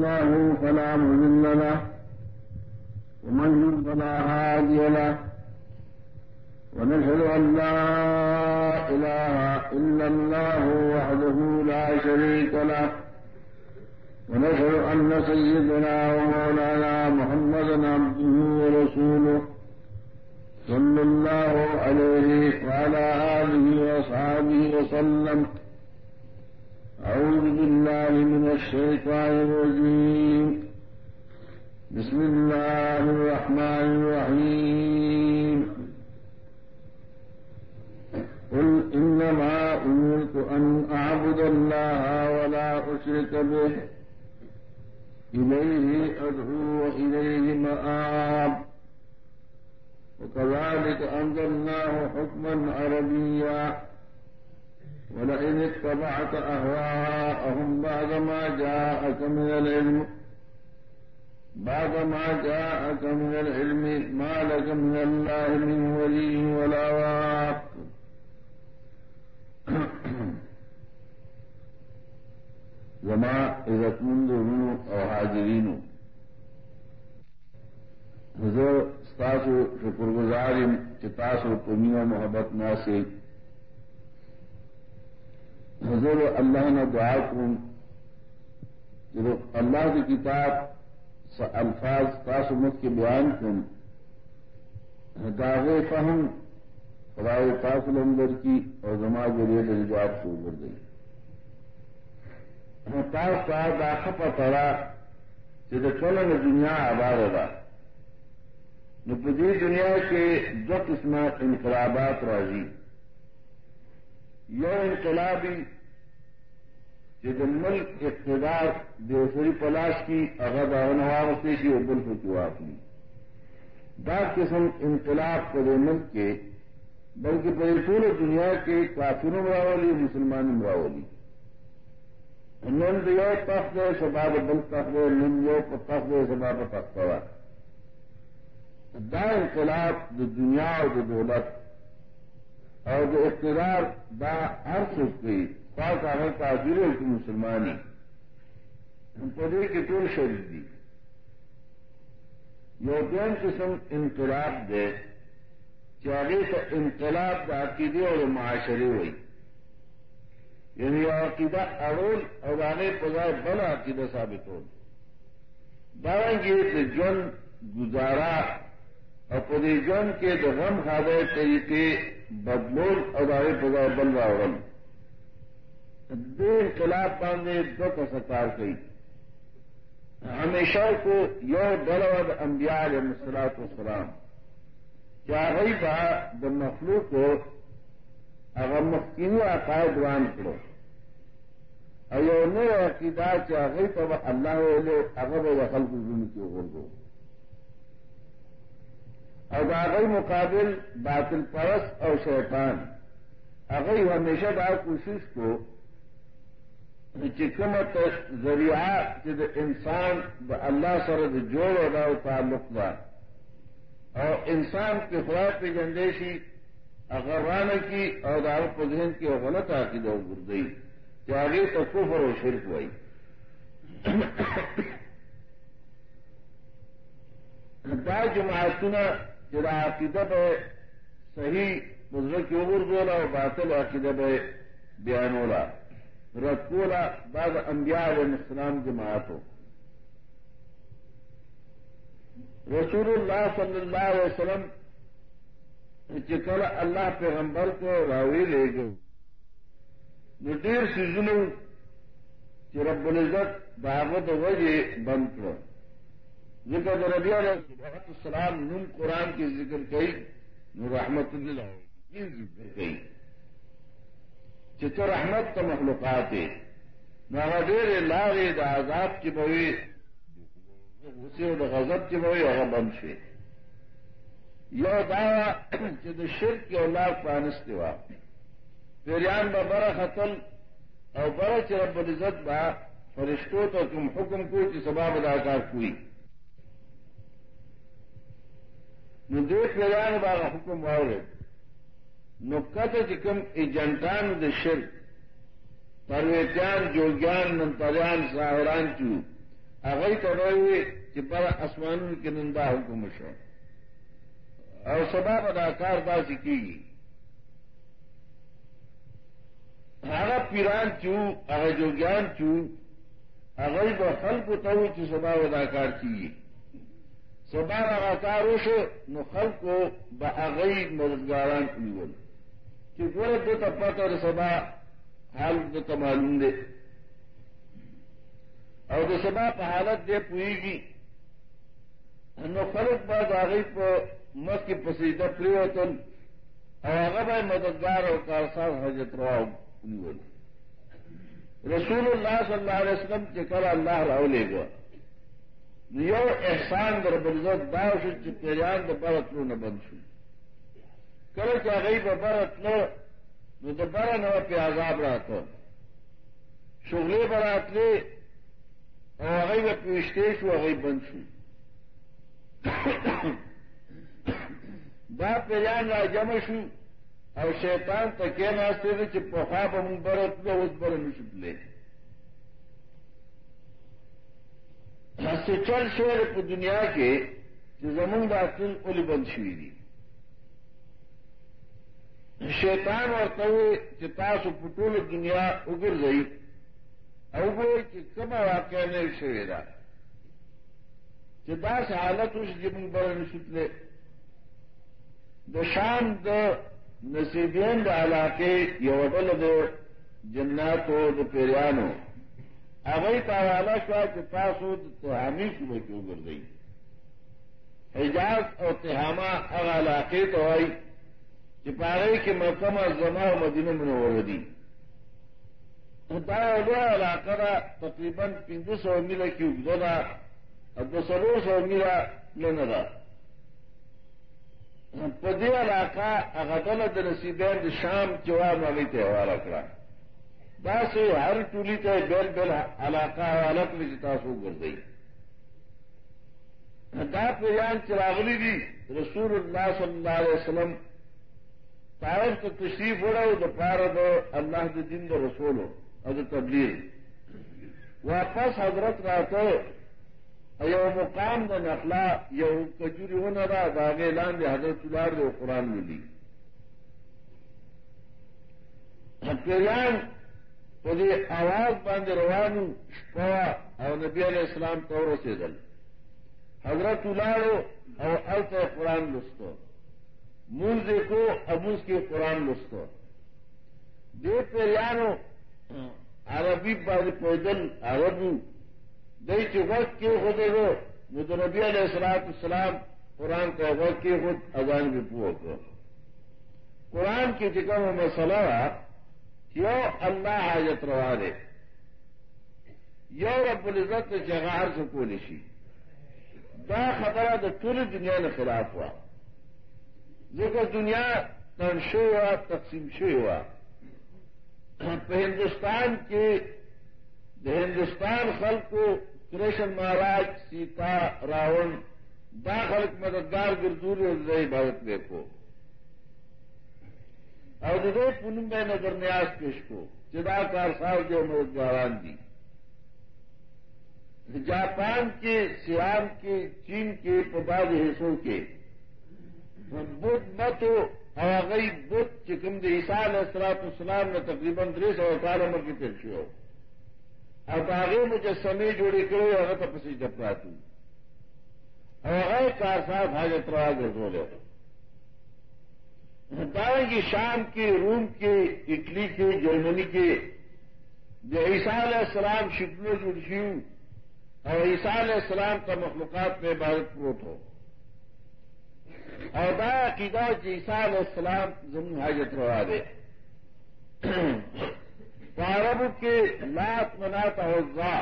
الله فلا مضل له، ومن يضلل فلا هادي له. ونشهد أن لا إله إلا الله وحده لا شريك له. ونشهد أن سيدنا ومولانا محمدا عبده ورسوله صلى الله عليه وعلى آله وأصحابه وسلم. أعوذ بالله من الشيطان الرجيم. بسم الله الرحمن الرحيم. قل إنما أمرت أن أعبد الله ولا أشرك به. إليه أدعو وإليه مآب. وكذلك أنزلناه حكما عربيا. ولئن اتبعت أهواءهم بعدما جاءك من العلم بعدما جاءك من العلم ما لك من الله من ولي ولا واق. وما إذا منذ أو حاضرين حضور، ستاسو شکر گزارم چتاسو پنی محبت نہ سے حضور اللہ نے دعا کن اللہ کی کتاب الفاظ تاس مت کے بیان کن داغ فہم، خدائے تاث اندر کی اور زما ذریعے جواب سے ابھر گئی۔ تاس کا داخت پڑا جب چلو نے دنیا آباد رہا پوری دنیا کے دو قسم انقلابات راضی۔ یہ انقلابی جب ملک اقتدار دیوسری پلاش کی اگر اغداوتے کی ابل کو کیوں آپ نے قسم انقلاب پورے ملک کے، بلکہ پورے پورے دنیا کے کافروں مراولی مسلمان مراولی نند یو تخت سباب بل تخت نند یو تخت سباب تخت دا انقلاب د دنیا او د دولت او د اقتدار دا ہر سوچ گئی خاص آنے کا ضرور کی مسلمانی۔ پدے کے ٹول شریف دی؟ یورپین قسم انقلاب دے، چاہے تو انقلاب کا عقیدے اور معاشرے ہوئی۔ یعنی عقیدہ اڑول اور آنے پذائے بڑا عقیدہ ثابت ہو۔ بارہ گے جن گزارا اور پوری جن کے جو غم کھادے طریقے بدلول اور آئے پگا بل راول دو انقلاب باندھے دو کا سرکار کی ہمیشہ کو یو بلود انبیاء علیہ مسلاط وسلام چاہی با د مخلوق کو اگر مخکینی عقائد وان کرو۔ ایو نو عقیدہ چاہی تو اللہ علیہ اگر دخل کو ظلم کی ہو اور باغی مقابل باطل پرس اور شیطان. اگر ہمیشہ بار کوشش کو چکمت ذریعہ جد انسان اللہ سرد جوڑ ادا تعلق دا اور انسان کے خوراک کی جندیشی اگر کی اور دار ذہن کی غلط عقید اور گردئی کہ آگے تو کفر و شرک ہوئی دا جماعتنا جدا عقیدت صحیح بزرگ کی عبور بولا اور باطل عقیدت بیان ہولا۔ رسولا بعض انبیاء علیہ السلام جماعت ہو۔ رسول اللہ صلی اللہ علیہ وسلم چکل اللہ پیغمبر کو راوی لے گئے۔ نٹیر سیزنوں رب العزت دعوت وجہ بند کرو۔ ذکر ربیع علیہ السلام نم قرآن کی ذکر کئی رحمت اللہ کی ذکر کئی۔ چتر احمد کا مخلوقات نہ ڈیر لارے دا آزاد کی بوئی اسے غزب کی بوئی، اور بنشے یو دعوی چد شرک کی اولاد پانس دیوا پیریان با برا خطل اور برا چرب العزت با فرشتوں تو تم حکم کو کہ سباب اداکار کوئی۔ نو دیکھ لگا باغ حکم واؤ نو کته چې کوم ایجنټان د شرک پرویتیان جوګیان منتریان ساحران چو۔ اگئی تو رہے کہ بڑا آسمان کے نندا حکم شو۔ اور سبا اداکار دا سیکھی گی ہارا پیران چو اگر جو گیان چو۔ اگئی تو خل کو تو چی سبا اداکار چیے سبا اداکار ہو شو نو خل کو بگئی مددگاران چیول کہ گورے دو تپا تو سبا حال تو معلوم دے اور جو سبا حالت دے پوئے گی نو خلق بعد آگئی پہ مت کی پسیدہ پری وطن اور اگر مددگار اور کارسان حضرت رواؤ بول رسول اللہ صلی اللہ علیہ وسلم کے کل اللہ راؤ لے گا. یو احسان در بلزت باؤ سے چپیریان د برت لو نہ بند شو کل کیا گئی برت لو نو د بر نو پہ عذاب رہتا شغلے برات لے اور اگئی میں پیشتے شو اگئی بند شو. دا پیریان را جمع شو، او شیطان ته کې ناشته دي چې په خوا به مونږ برت له اوس بر نشو تللی هڅه چل شعر په دنیا کې چې زمونږ اولی بند شوي دي شیطان ورته وي چې تاسو په ټوله دنیا وګرځئ او وګورئ چې کومه واقع نه شوې ده چې داسې حالت اوس چې مونږ بر نشو د شام د نصیبین د علاقے یو ډل د جناتو د پیریانو۔ هغه ته حواله شو چې تاسو د تهامي صوبه کې وګرځئ حجاز او تهاما هغه علاقې ته وایي چې پاره کې مکه معظمه او مدینه منوره دي دا یو علاقه ده تقریباً پنځه سوه میله کې اوږده ده او دوه څلور سوه پدی علاقہ اغدل د نصیبین شام چوا مغی ته حواله کړه دا سه هر بیل بیل علاقہ حواله کړی چې تاسو ګرځئ دا پیان چراغلی دي رسول الله صلی الله علیه وسلم طائف ته تشریف وړو د پاره د الله د دین د رسولو او د تبلیغ۔ واپس حضرت راته یو مقام د نخلا، یو کجوري ونه را داغه لاندې حضرت لار د قران ملي پیران پودے آواز باندھ روان پوا اور نبی علیہ السلام طوروں سے دل حضرت الاڑو اور الف قرآن لستو منہ دیکھو ابوس کے قرآن لستو دے پہ لانو عربی باد پیدل عربو دئی کے وقت کیوں ہوتے ہو وہ تو نبی علیہ السلام السلام قرآن کا وقت کے خود اذان بھی پو کو قرآن کی جگہ میں مسئلہ یو الله حاجت روا دی یو رب العزت چې هغه هر څه کولی دا خبره د ټول دنیا نه خلاف و ځکه دنیا تن شوی و تقسیم شوی و په هندستان کې د هندستان خلکو کرشن مہاراج، سیتا، راون، دا خلق مددگار گردور اور عبادت دیکھو اور دے پنم میں نظر نیاز پیش کو جدا کار صاحب جو مددگاران دی جاپان کے، سیام کے، چین کے پباد حصوں کے۔ بدھ مت اور گئی بدھ چکم دے۔ عیسال اسرات اسلام نے تقریباً تیس اور اٹھارہ کی پیشی ہو۔ اب آگے مجسمے جوڑی کرو هغه ته پسې جپراتو او کار صاحب حاجت را ګرځول دائیں شام کے روم کے اٹلی کے جرمنی کے جو عیسیٰ علیہ السلام شکلوں جڑشیو اور عیسیٰ علیہ السلام کا مخلوقات میں عبادت پروت ہو اور دا عقیدہ عیسیٰ علیہ السلام زمین حاجت روا دے۔ عربو کې لات منات او ځا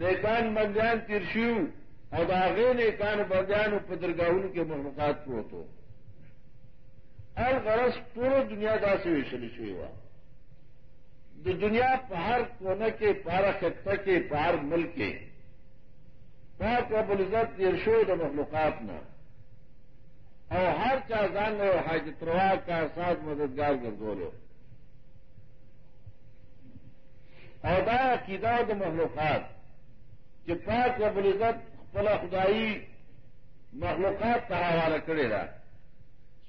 نیکان بندیان تیر شو او نیکان بندیانو په درگاہونو کې مخلوقات پروتو الغرض ټول دنیا داسې ویشل شوی و د دنیا په هر کونه کې پارا خطه کې پار ملک کې پاک رب العزت تیر د مخلوقات نه او هر چا ځان له حاجت روا کا ساتھ مددگار ګرځولو اور دا عقیدہ د مخلوقات کہ پاک رب العزت پلا خدائی مخلوقات کا حوالہ کرے گا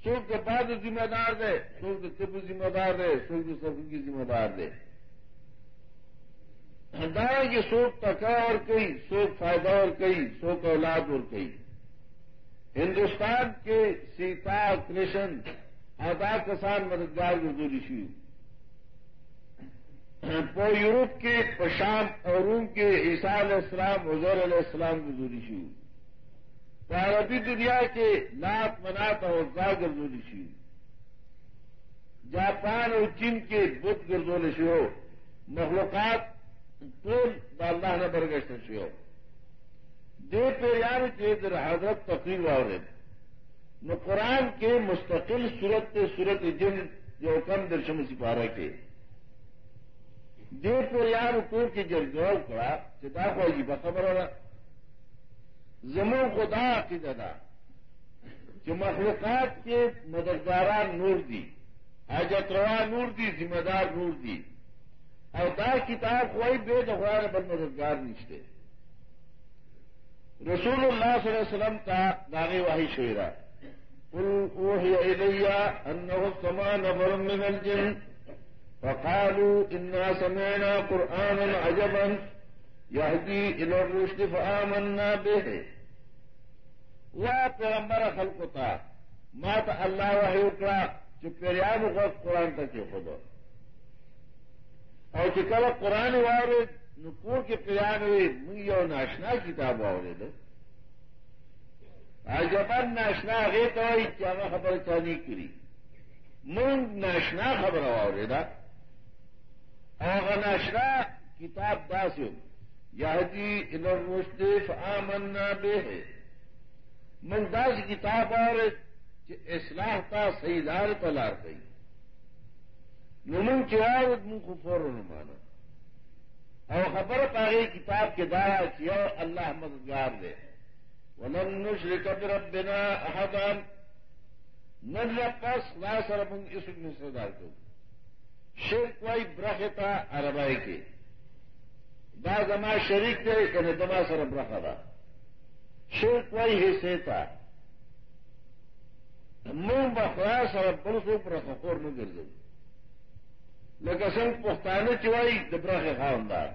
سوکھ کے بعد ذمہ دار دے، سوکھ کے طب ذمہ دار دے، سوکھ کے سب کی ذمہ دار دے۔ دائیں کہ سوکھ تکا اور کئی سوکھ فائدہ اور کئی سوکھ اولاد اور کئی ہندوستان کے سیتا کرشن آزاد کسان مددگار گزوری شو پو یورپ کے پشام اور روم کے عیسیٰ علیہ السلام، حضور علیہ السلام گزوری شو عربی دنیا کے نات منات اور گا گردولی شو جاپان اور چین کے بدھ گردول شو مخلوقات ٹول اللہ نے برگشت شو دے پیار کے در حضرت تقریر اور نو قرآن کے مستقل صورت صورت جن جو کم درشم سپارہ کے۔ دے پیار کو کی جرگاؤ کڑا چتا کو جی بخبر ہو زمو خدا کی ددا جو مخلوقات کے مددگاران نور دی، حاجت روا نور دی، ذمہ دار نور دی۔ اور دا کتاب کوئی بے دخوار بل مددگار نشتے۔ رسول اللہ صلی اللہ علیہ وسلم کا داغے واہی شعرا انه سما نفر من الجن۔ فقالوا انا سمعنا قرانا عجبا۔ يهدي الى الرشد فآمنا به. وہ پیغمبر خلق تھا مات اللہ وحی اکڑا جو پیریان کو قرآن تک خود اور چکل قرآن والے نکور کے پیان ہوئی منگی اور ناشنا کتاب آورے دو آجبان ناشنا گے تو کیا خبر چانی کری منگ ناشنا خبر آورے دا اور ناشنا کتاب دا سے یادی ادھر مستف آمنا بے ہے من کتاب اور اصلاح تا صحیح لار پلار گئی۔ نمن چار من کو فوراً مانا اور خبر پاگئی کتاب کے دارا کیا اللہ مددگار دے۔ ولن نشرک بربنا احدا۔ نن پس لا سر من اس میں سردار کو۔ شرک وائی برختا عربائی کے۔ دا زما شریک دے کہ دما سر برخا دا شرک وائی حصے تھا منہ بخرا سر بلسو پر خور میں گر گئی لیکن سنگ پختانے چوائی دبرا کے خاندار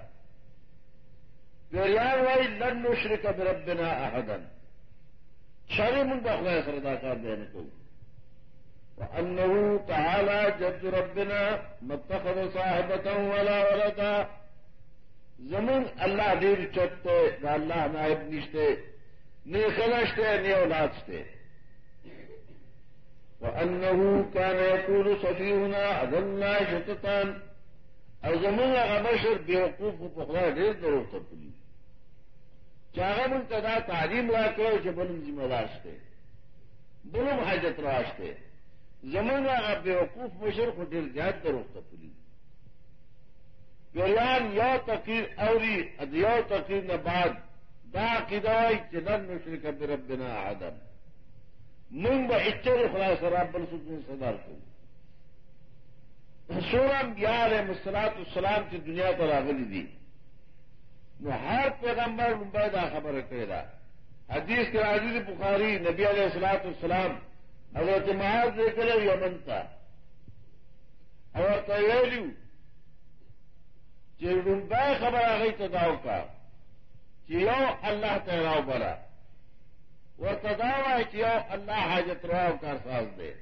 پیریان وائی لن نشر کا بربنا احدن شری من بخرا سردا کار دینے کو انه تعالى جد ربنا متخذ صاحبة ولا ولدا. زمن اللہ دیر چتے اللہ نائب نشتے نی خلشتے نی اولادشتے۔ وأنه كان يقول صفيهنا أذلنا شتتان۔ او زمون هغه بشر بیوقوف په خدای ډېر درو ته پلی چاغه مون کدا تعلیم راکړو چې بلم ذمہ دار بلم حاجت راشته. زمون هغه بیوقوف بشر خو ډېر زیات درو ته پلی ګریان یا تقیر اوری ادیو تقیر نه بعد، دا قیدای چې نن مشرک بربنا عدم. من ب اچر خدا سراب بل سکون صدار کو سورم یار مسلاط السلام کی دنیا پر آگلی دی. ہر پیغمبر ممبئی دا خبر کرے گا حدیث کے عزیز بخاری، نبی علیہ السلاط السلام حضرت معاذ دے کرے یمن تھا اور تیلیو کہ ممبئی خبر آ گئی تو داؤ کا۔ کہ یو اللہ تہراؤ بڑا وہ تداؤ تداوا کیا اللہ حاجت رواؤ کا ساز دے۔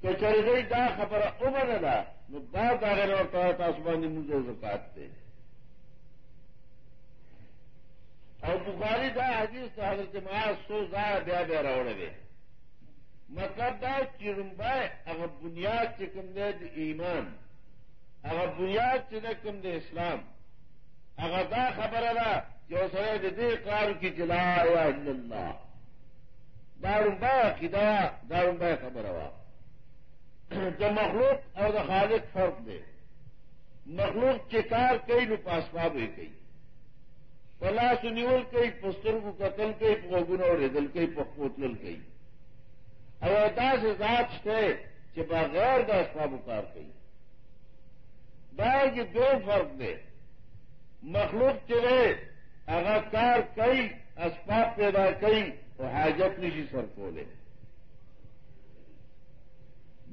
تو چل گئی دا خبر عمر دا۔ بات آگے لوٹتا تھا آسمانی مجھے زکات دے۔ اور بخاری دا حدیث تو حضرت معاذ سو زا بیا بیا روڑے گئے مطلب دا چرمبائے اگر بنیاد چکم دے ایمان۔ اگر بنیاد چکم دے اسلام، اگر دا خبر اللہ جو سر دے کار کی چلا اللہ دارمبا کی دوا دارمبا خبر ہوا جو مخلوق اور خالق فرق دے۔ مخلوق چکار کئی نو پاسپا ہوئی گئی پلا سنیول کئی پستر کو قتل کئی پوگن اور ادل کئی پوتل کئی۔ اور دا سے ذات تھے کہ بغیر دا اسباب اتار کئی۔ دا کہ دو فرق دے۔ مخلوق چلے، اگر کار کئی، اسباب پیدا کئی، تو حاجت نشی جی سر کھولے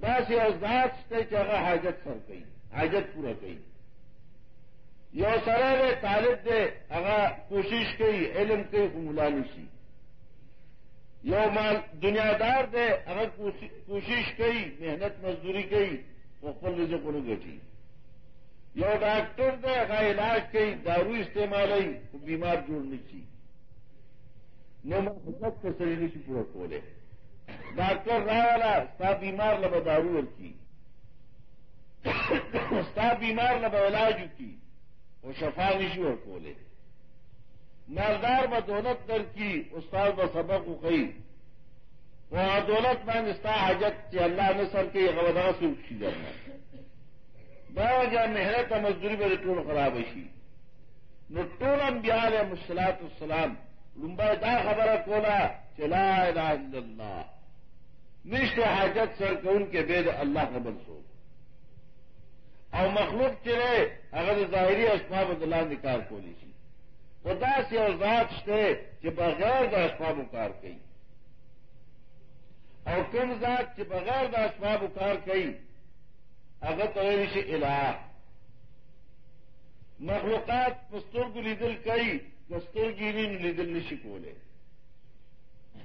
بس یہ ذات سے چاہا حاجت سر کئی، حاجت پورا کئی۔ یو سرے طالب دے، اگر کوشش کئی، علم کے ملا یو مال دنیا دار دے، اگر کوشش کئی، محنت مزدوری کئی وہ پل رزق کو گٹی یو ڈاکٹر دے اگر علاج کئی دارو استعمال تو بیمار جوڑنی چی نو حکومت کو سرینے کی پورا کھولے ڈاکٹر رہا والا ستا بیمار لبا دارو کی ستا بیمار لبا علاج کی وہ شفا نشی اور کھولے مالدار ب دولت در کی استاد ب سبق اخی وہ دولت مند استا حاجت کہ اللہ نے سر کے غودا سے اٹھی جانا۔ با محنت مزدوری میں ٹول خراب ہوئی نو ٹول انبیاء علیہ مسلاط السلام لمبا دا خبر کولا چلا الہ الا اللہ. نشت حاجت سر کے ان کے بید اللہ قبل سو. اور مخلوق چلے اگر ظاہری اسباب اللہ نکال کو لی سی خدا سے اور ذات سے کہ بغیر دا اسباب اکار کئی. اور کم ذات کے بغیر دا اسباب اکار کئی اگر تو الہ. مخلوقات پستر کو لیدل کئی کستر گیری لیدل نشی کولے.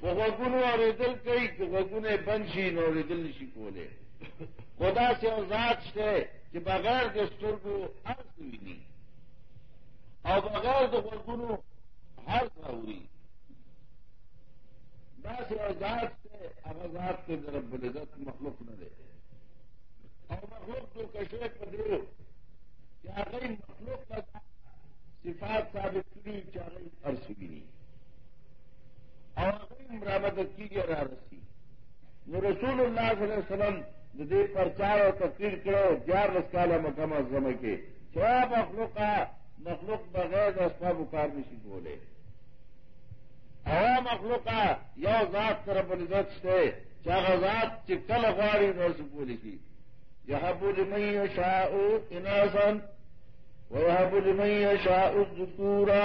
وہ وگن اور ادل کئی کہ وگن بنشین اور ادل نشی کولے. خدا سے اور ذات سے کہ بغیر دستور کو عرض ہوئی نہیں. اور بغیر تو گنو ہر ضروری دس آزاد سے آزاد کے طرف بولے مخلوق نہ دے. اور مخلوق تو کیسے پدے کیا گئی مخلوق کا صفات ثابت کی کیا گئی عرص بھی اور گئی مرامت کی گیا رسی۔ وہ رسول اللہ صلی اللہ علیہ وسلم دے پرچار اور تقریر کرو گیار رس کالا مقام زمے کے۔ کیا مخلوق کا، مخلوق بغیر دستا بکار نہیں بولے۔ ہوا مخلوق کا، یو ذات طرف عزت سے چاہ ذات چکل اخباری نور سے بولی کی یہ بول مئی شاہ انسن وہ بول مئی شاہ ذکورا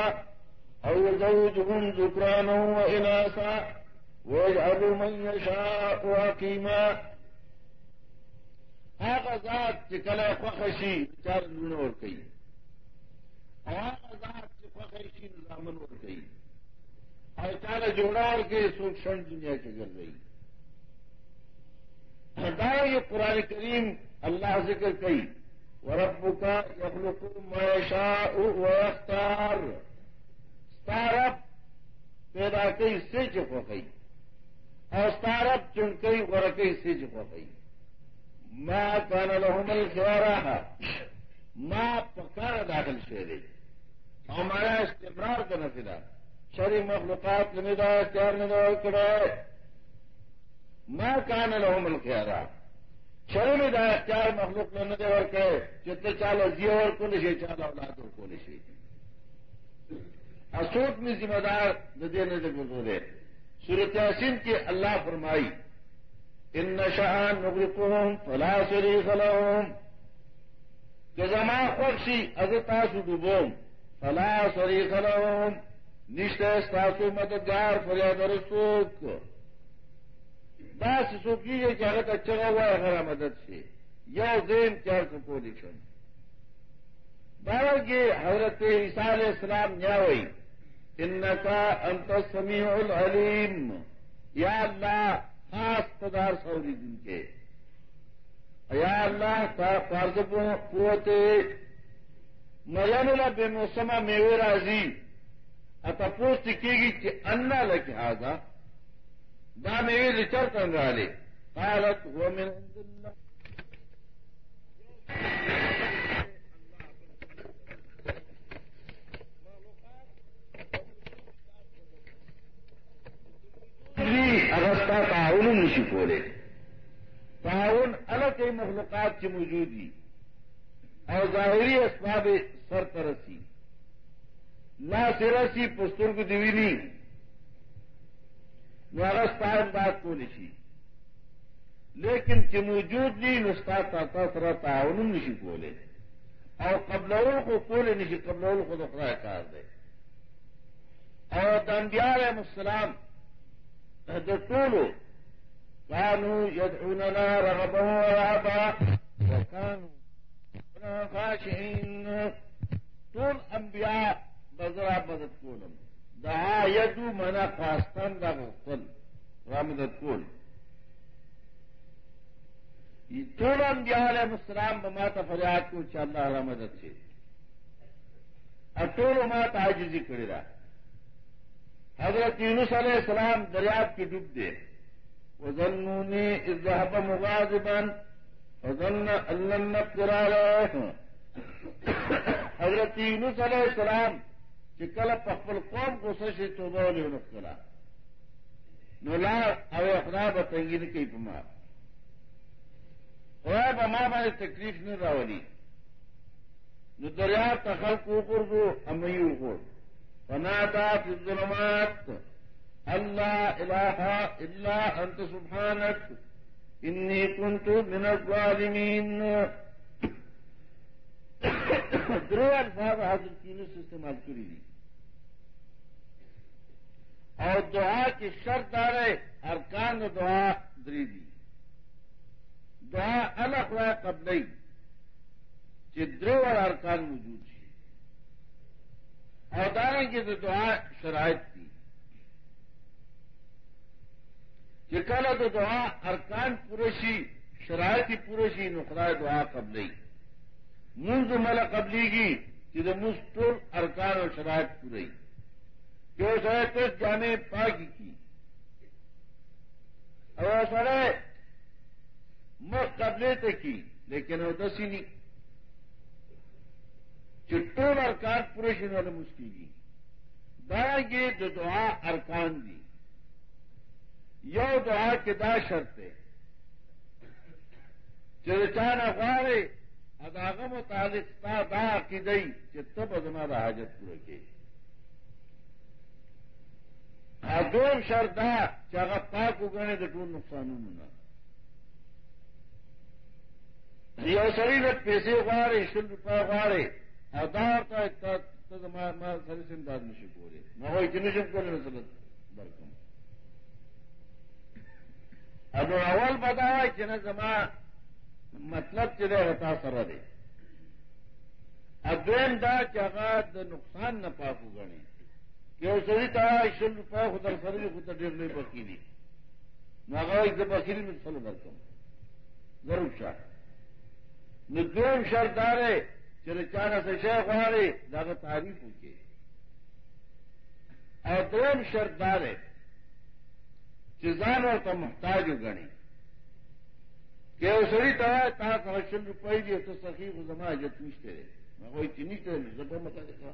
او زوجهم ذکرانا و اناسا ويجعل من يشاء حكيما هذا ذات چکل فخشی چار نور کئی آزاد سے فخری نظامن ہو گئی اور چار جوڑا اور کے سوکشن دنیا کے گھر گئی ہٹاؤ قرآن کریم اللہ ذکر کئی۔ ورب کا یخلق معیشا اختار ستارب پیدا کئی سے چپ ہو گئی۔ اور ستارب چن کئی ورکئی سے چپ ہو گئی۔ میں کان الحمل خیارا ماں پکار داخل شہرے ہمارا استمرار کا نتیجہ۔ شری مخلوقات ندا چار ندا کرا میں کان لو مل کے آ رہا چار مخلوق نے ندے اور کہ جتنے چالو جیو اور کو نشے چالو اولاد اور کو نشے اسوٹ میں ذمہ دار ندے ندے گزرے سورت حسین کی اللہ فرمائی، ان نشان نغرقهم فلا شریف لهم۔ کہ زما خوشی ازتا سڈوبوم فلا شریک لهم۔ نشته ستاسو مددگار، فریاد رسوک۔ دا سوکیږي چې هغه ته چغه وای هغه مدد شي یو دین چار کو کولی شم دارنګه حضرت عیسی علیہ السلام نیاوي انکا انت السمیع العلیم۔ یا اللہ، خاص پدار سوری دن کے۔ یا اللہ تا فرض پوتے ملانولا بے موسما میوے راضی۔ اتپوس کی گی کہ انا لگے آگا دا میوے رچر کر رہے قالت وہ میرے اگستا تعاون نشی کولے۔ تعاون الگ کئی مخلوقات کی موجودگی اور ظاہری اسباب سر ترسی لا سرسی پستر کو دیوینی نارستا بات کو نشی۔ لیکن کہ موجود نہیں نستا تا سر تعاون نشی بولے اور قبل کو کول نہیں قبل کو تو خدا کار دے۔ اور دنبیار السلام جو ٹولو کانو یدعوننا رغبا ورهبا وکانو خاشعین۔ ټول انبیاء بزرا مدد کولم۔ دعا یدو منا خواستان دا غفتل را مدد کول ټول انبیاء علیہ السلام بما ته فریاد کو چې الله را مدد شي ټول ما ته عاجزي را. حضرت یونس علیہ السلام دریاب کی ڈوب دے. وزنونی اذهب مغاضبا وظن ان لم نقدر عليه حضرت یونس علیہ السلام چې کله په خپل قوم غوسه شي توبه ولې ونه کړه نو لا او خدا به تنګین کوي په ما. خدای به ما باندې تکلیف نه راولي نو دریاب ته خلق وګورځو امي وګورځو فنادى في الظلمات. أن لا إله إلا أنت سبحانك إني كنت من الظالمين درو الفاظ حضرت یونس استعمال کری دی. اور دعا کی شرط دارے، ارکان دعا دری دی دعا الگ ہوا قبل درو اور ارکان موجود ہے اور کی تو دعا شرائط تھی کہ تو دعا ارکان پورشی، شرائطی پورشی نقرائے دعا قبل منز مل قبلی کی کہ مستر ارکان اور شرائط پورئی کہ وہ سر جانے پاک کی۔ اور سر مت قبلے تک کی، لیکن وہ دسی نہیں۔ چٹور ارکان پورے شروع مشکل کی۔ دارا یہ جو دعا ارکان دی۔ یو دعا کے دا شرطے چرچان اخبارے اداغ متعلق تا دا کی دئی کہ تب ازما دا حاجت پورے کے۔ دوم شردا چاہ پاک اگنے تو ٹول نقصان ہونا یہ شریر پیسے اگاڑے شل روپئے اگاڑے ادار تا ما سره سم داد نشي کولی نو وای چې نشم کولی مثلا برکم ابو اول بداوای چې نه زما مطلب چې ده تا سره دی. اذن دا چې هغه د نقصان نه پاکو غني یو سړي ته شل روپیا خو در سره خو ته ډېر لوی بکی دي نو هغه یې د بخیری مثال درکم ضرور شه نو دویم شرط داره چلے چار سے شیخ ہمارے زیادہ تعریف ہو کے. اور دون شردار ہے چزان اور تو محتاج گڑی کہ اسری طرح تا کمرشل روپئے بھی تو سخی کو زما جو پوچھتے رہے. میں کوئی چینی تو زبر متا دیکھا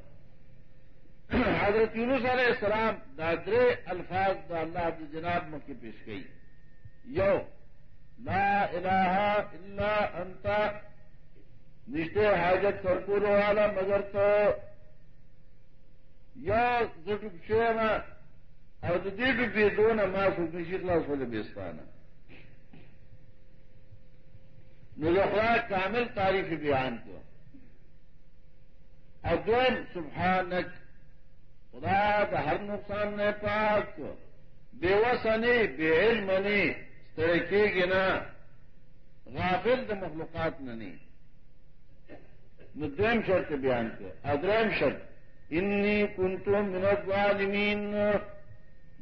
حضرت یونس علیہ السلام دادرے الفاظ دا اللہ عبد جناب مکہ پیش گئی۔ یو، لا الہ الا انتا نشتے حاجت سرکولو والا مگر تو۔ یا زٹو شینا اور دې ډوبې دونه ما خو نشي خلاصول بیستانه نو لخوا کامل تعریف بیان کو۔ ادوین سبحانک خدا د هر نقصان نه پاک. بے وسنی بے علم نی. ستړی کېږي نه. غافل د مخلوقات نه نه شرط بیان کیا ادریم شرط، انی کنتم من الظالمین.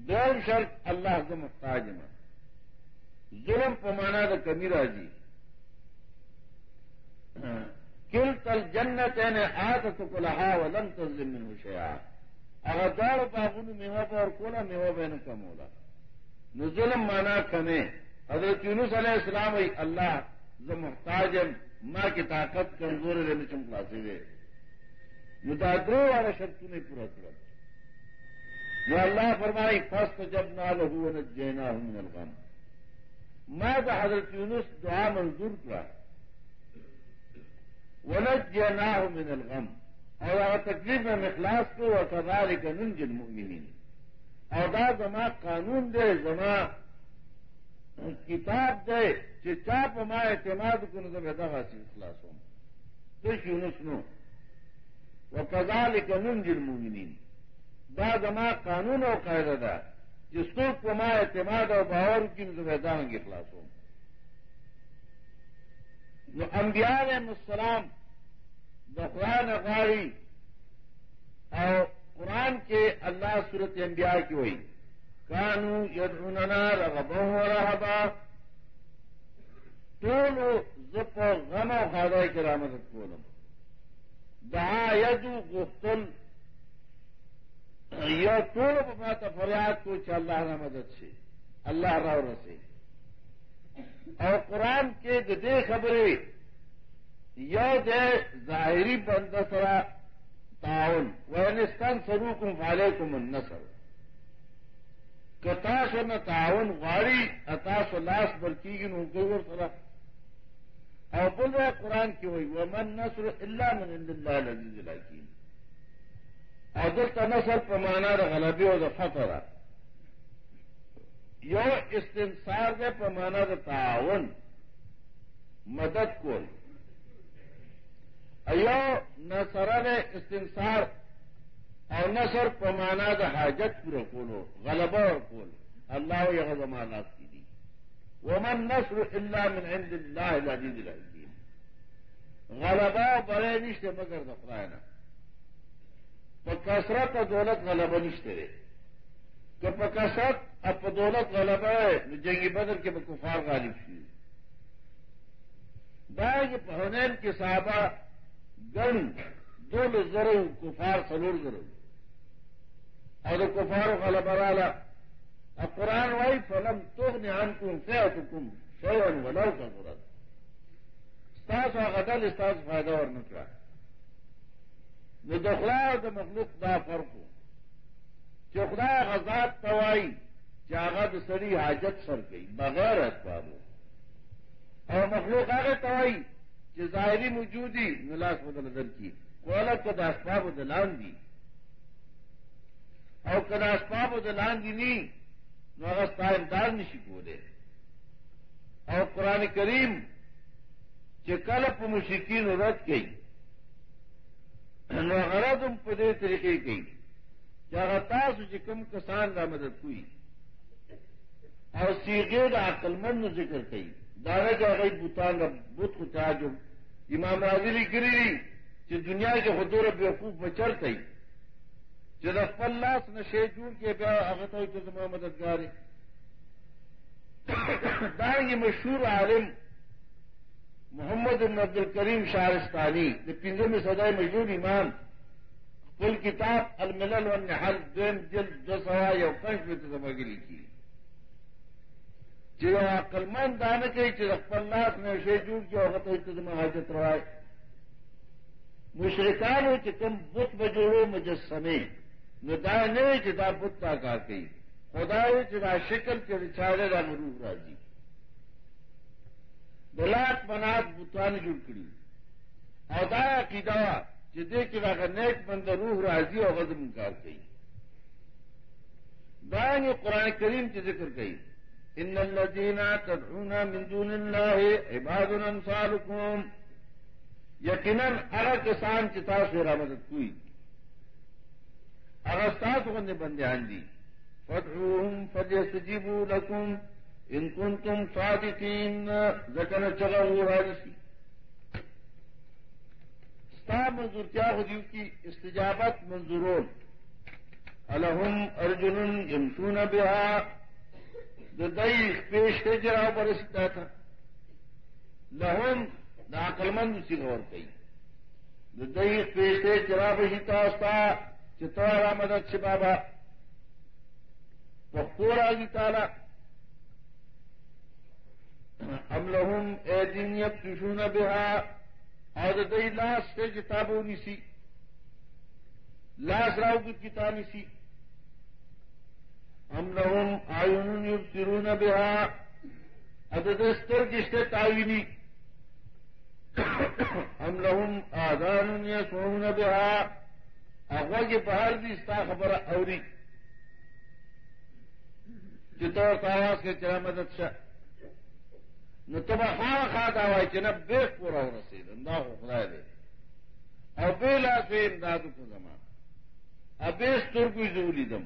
دویم شرط اللہ کا محتاج میں ظلم پمانا تو کمی راجی کل تل جنت نے آت تو کلہا ولم تظلم من ہوشیا اگر دوڑ باغن میوا پا اور کولا میوا بین کم ہوگا نو ظلم مانا کمے حضرت یونس علیہ السلام اللہ ز محتاج ماں کی طاقت، کمزور رہنے چمکلا سے گئے. متادرو والا شرط نے پورا کر جو اللہ فرمائی فسٹ جب نہ لہو نہ جینا ہوں الغم. میں تو حضرت یونس دعا منظور کرا. ولد جینا ہوں من الغم. اور اگر تکلیف میں مخلاص کو اور سردار کا نن جن اور دا زما قانون دے، زما کتاب دے چې چا په اعتماد کو نو زه به دغه سي خلاصوم سرش یونس نو۔ وہ کزال قانون جرمونی با زما قانون اور قاعدہ تھا جس کو کما اعتماد اور باور کی نظر کے خلاف ہوں۔ جو امبیال السلام دفران اخاری اور قرآن کے اللہ صورت انبیاء کی ہوئی۔ کانو یدعوننا رغبا و رہبا ٹولو زپ غم و خادہ کرامت کولم دعا یدو گفتل یا ٹول بات فریاد کو چل اللہ رہ مدد سے۔ اللہ راؤ رسے۔ اور قرآن کے گدے خبریں یا دے ظاہری بندسرا تعاون ونستان سروکم علیکم النصر۔ کتاس و نہ تعاون غاری اتاس و لاس بلکی گن گور سرا۔ اور بول رہا قرآن کی ہوئی وہ من نصر اللہ من اللہ العزیز الحکیم اور دل کا نصر پمانا غلبی اور فتح یو استنصار دے پمانا تعاون، مدد کو ایو نصر استنصار اور نصر پمانا دا حاجت پورا کولو، غلبہ اور کول اللہ یہ زمانات کی دی۔ ومن نصر اللہ من عند اللہ العزیز الحکیم غلبہ بڑے نشتے مگر دفرائنا تو کثرت اور دولت غلبہ نشتے رہے تو کثرت اب دولت غلبہ ہے جنگی بدر کے بکفار غالب سی بائیں پہنین کے صحابہ گن دو ضرور کفار سلور ضرور اور کفار غلبہ والا، اب قرآن وائی، فلم تو نیان کم کیا کم سوئن ولو کا ضرورت استاذ و غدل، استاذ فائدہ اور نکلا نو دخلا اور مخلوق دا فرق ہو. چخلا غزاد توائی جاغد سری حاجت سر گئی، بغیر اسباب اور مخلوق آگے توائی کہ ظاہری موجودی نلاس بدل کی. وہ الگ کو داسپاب و دلان دی اور کداسپاب و دلان دی نہیں نو اگستا امداد نشی کو دے اور قرآن کریم کہ کلپ مشکین رد گئی نو غرض پدے طریقے گئی کیا تاس کم کسان کا مدد ہوئی اور سیگے کا عقل مند ذکر کئی دادا کا گئی بوتان کا بت کو چاہ جو امام راضی گری رہی کہ دنیا کے حدور بیوقوف بچر گئی۔ جب پلاس نشے جوڑ کے بیا اغت ہوئی تو تمام مددگار دائیں یہ مشہور عالم محمد بن عبد الکریم شارستانی نے پنجوں میں سدائے مشہور امام کل کتاب الملل و والنحل دین جلد دو سوا یا کنش میں تو سمجھ لکھی جو عقلمند دان کے چرخلاس نے شے جوڑ کے عورت ہوئی حاجت روائے۔ مشرقان ہو کہ تم بت بجوڑو مجسمے۔ نہ دا نہیں چدا بت کا کار گئی خدا چدا شکل کے رچاڑے را مروح راضی۔ بلاک منات بتان جڑ کری۔ اودا کی دوا جدے کی کا نیک بند روح راضی اور غزم کار گئی دائیں قرآن کریم کی ذکر گئی ان الذين تدعون من دون الله عباد امثالكم یقیناً اگر کسان چتا سے مدد کوئی اگر سات بندے بندیان دی فدعوهم فليستجيبوا لكم ان كنتم صادقين. ذکر چلا ہوا حادثی ستا منظور کیا ہوگی کی استجابت منظورون الحم ارجن يمشون بها. دئی پیش کے جرا پر سکتا تھا۔ لہن ناقل مند سی غور کئی۔ دئی پیش کے جرا بشتا استا چتوارا مدد سے بابا۔ پورا گی تالا۔ ہم لہم اے دن اب ٹیشون بہا۔ اور دئی لاس سے کتابوں نیسی لاس راؤ کی کتاب نیسی ہم لوگوں آئن ترون بہا ادستر کس تعینی ہم لوگوں آدان یا سون بہا اغوا کے باہر بھی اس کا خبر اوری جتور تاواز کے چرا مدد سے نہ تم خواہ خواہ دعوی کہ نہ بے پورا ہو رسید. انداز خدا دے. ابے لا سے امداد کو زمان. ابے استر کو ضروری دم.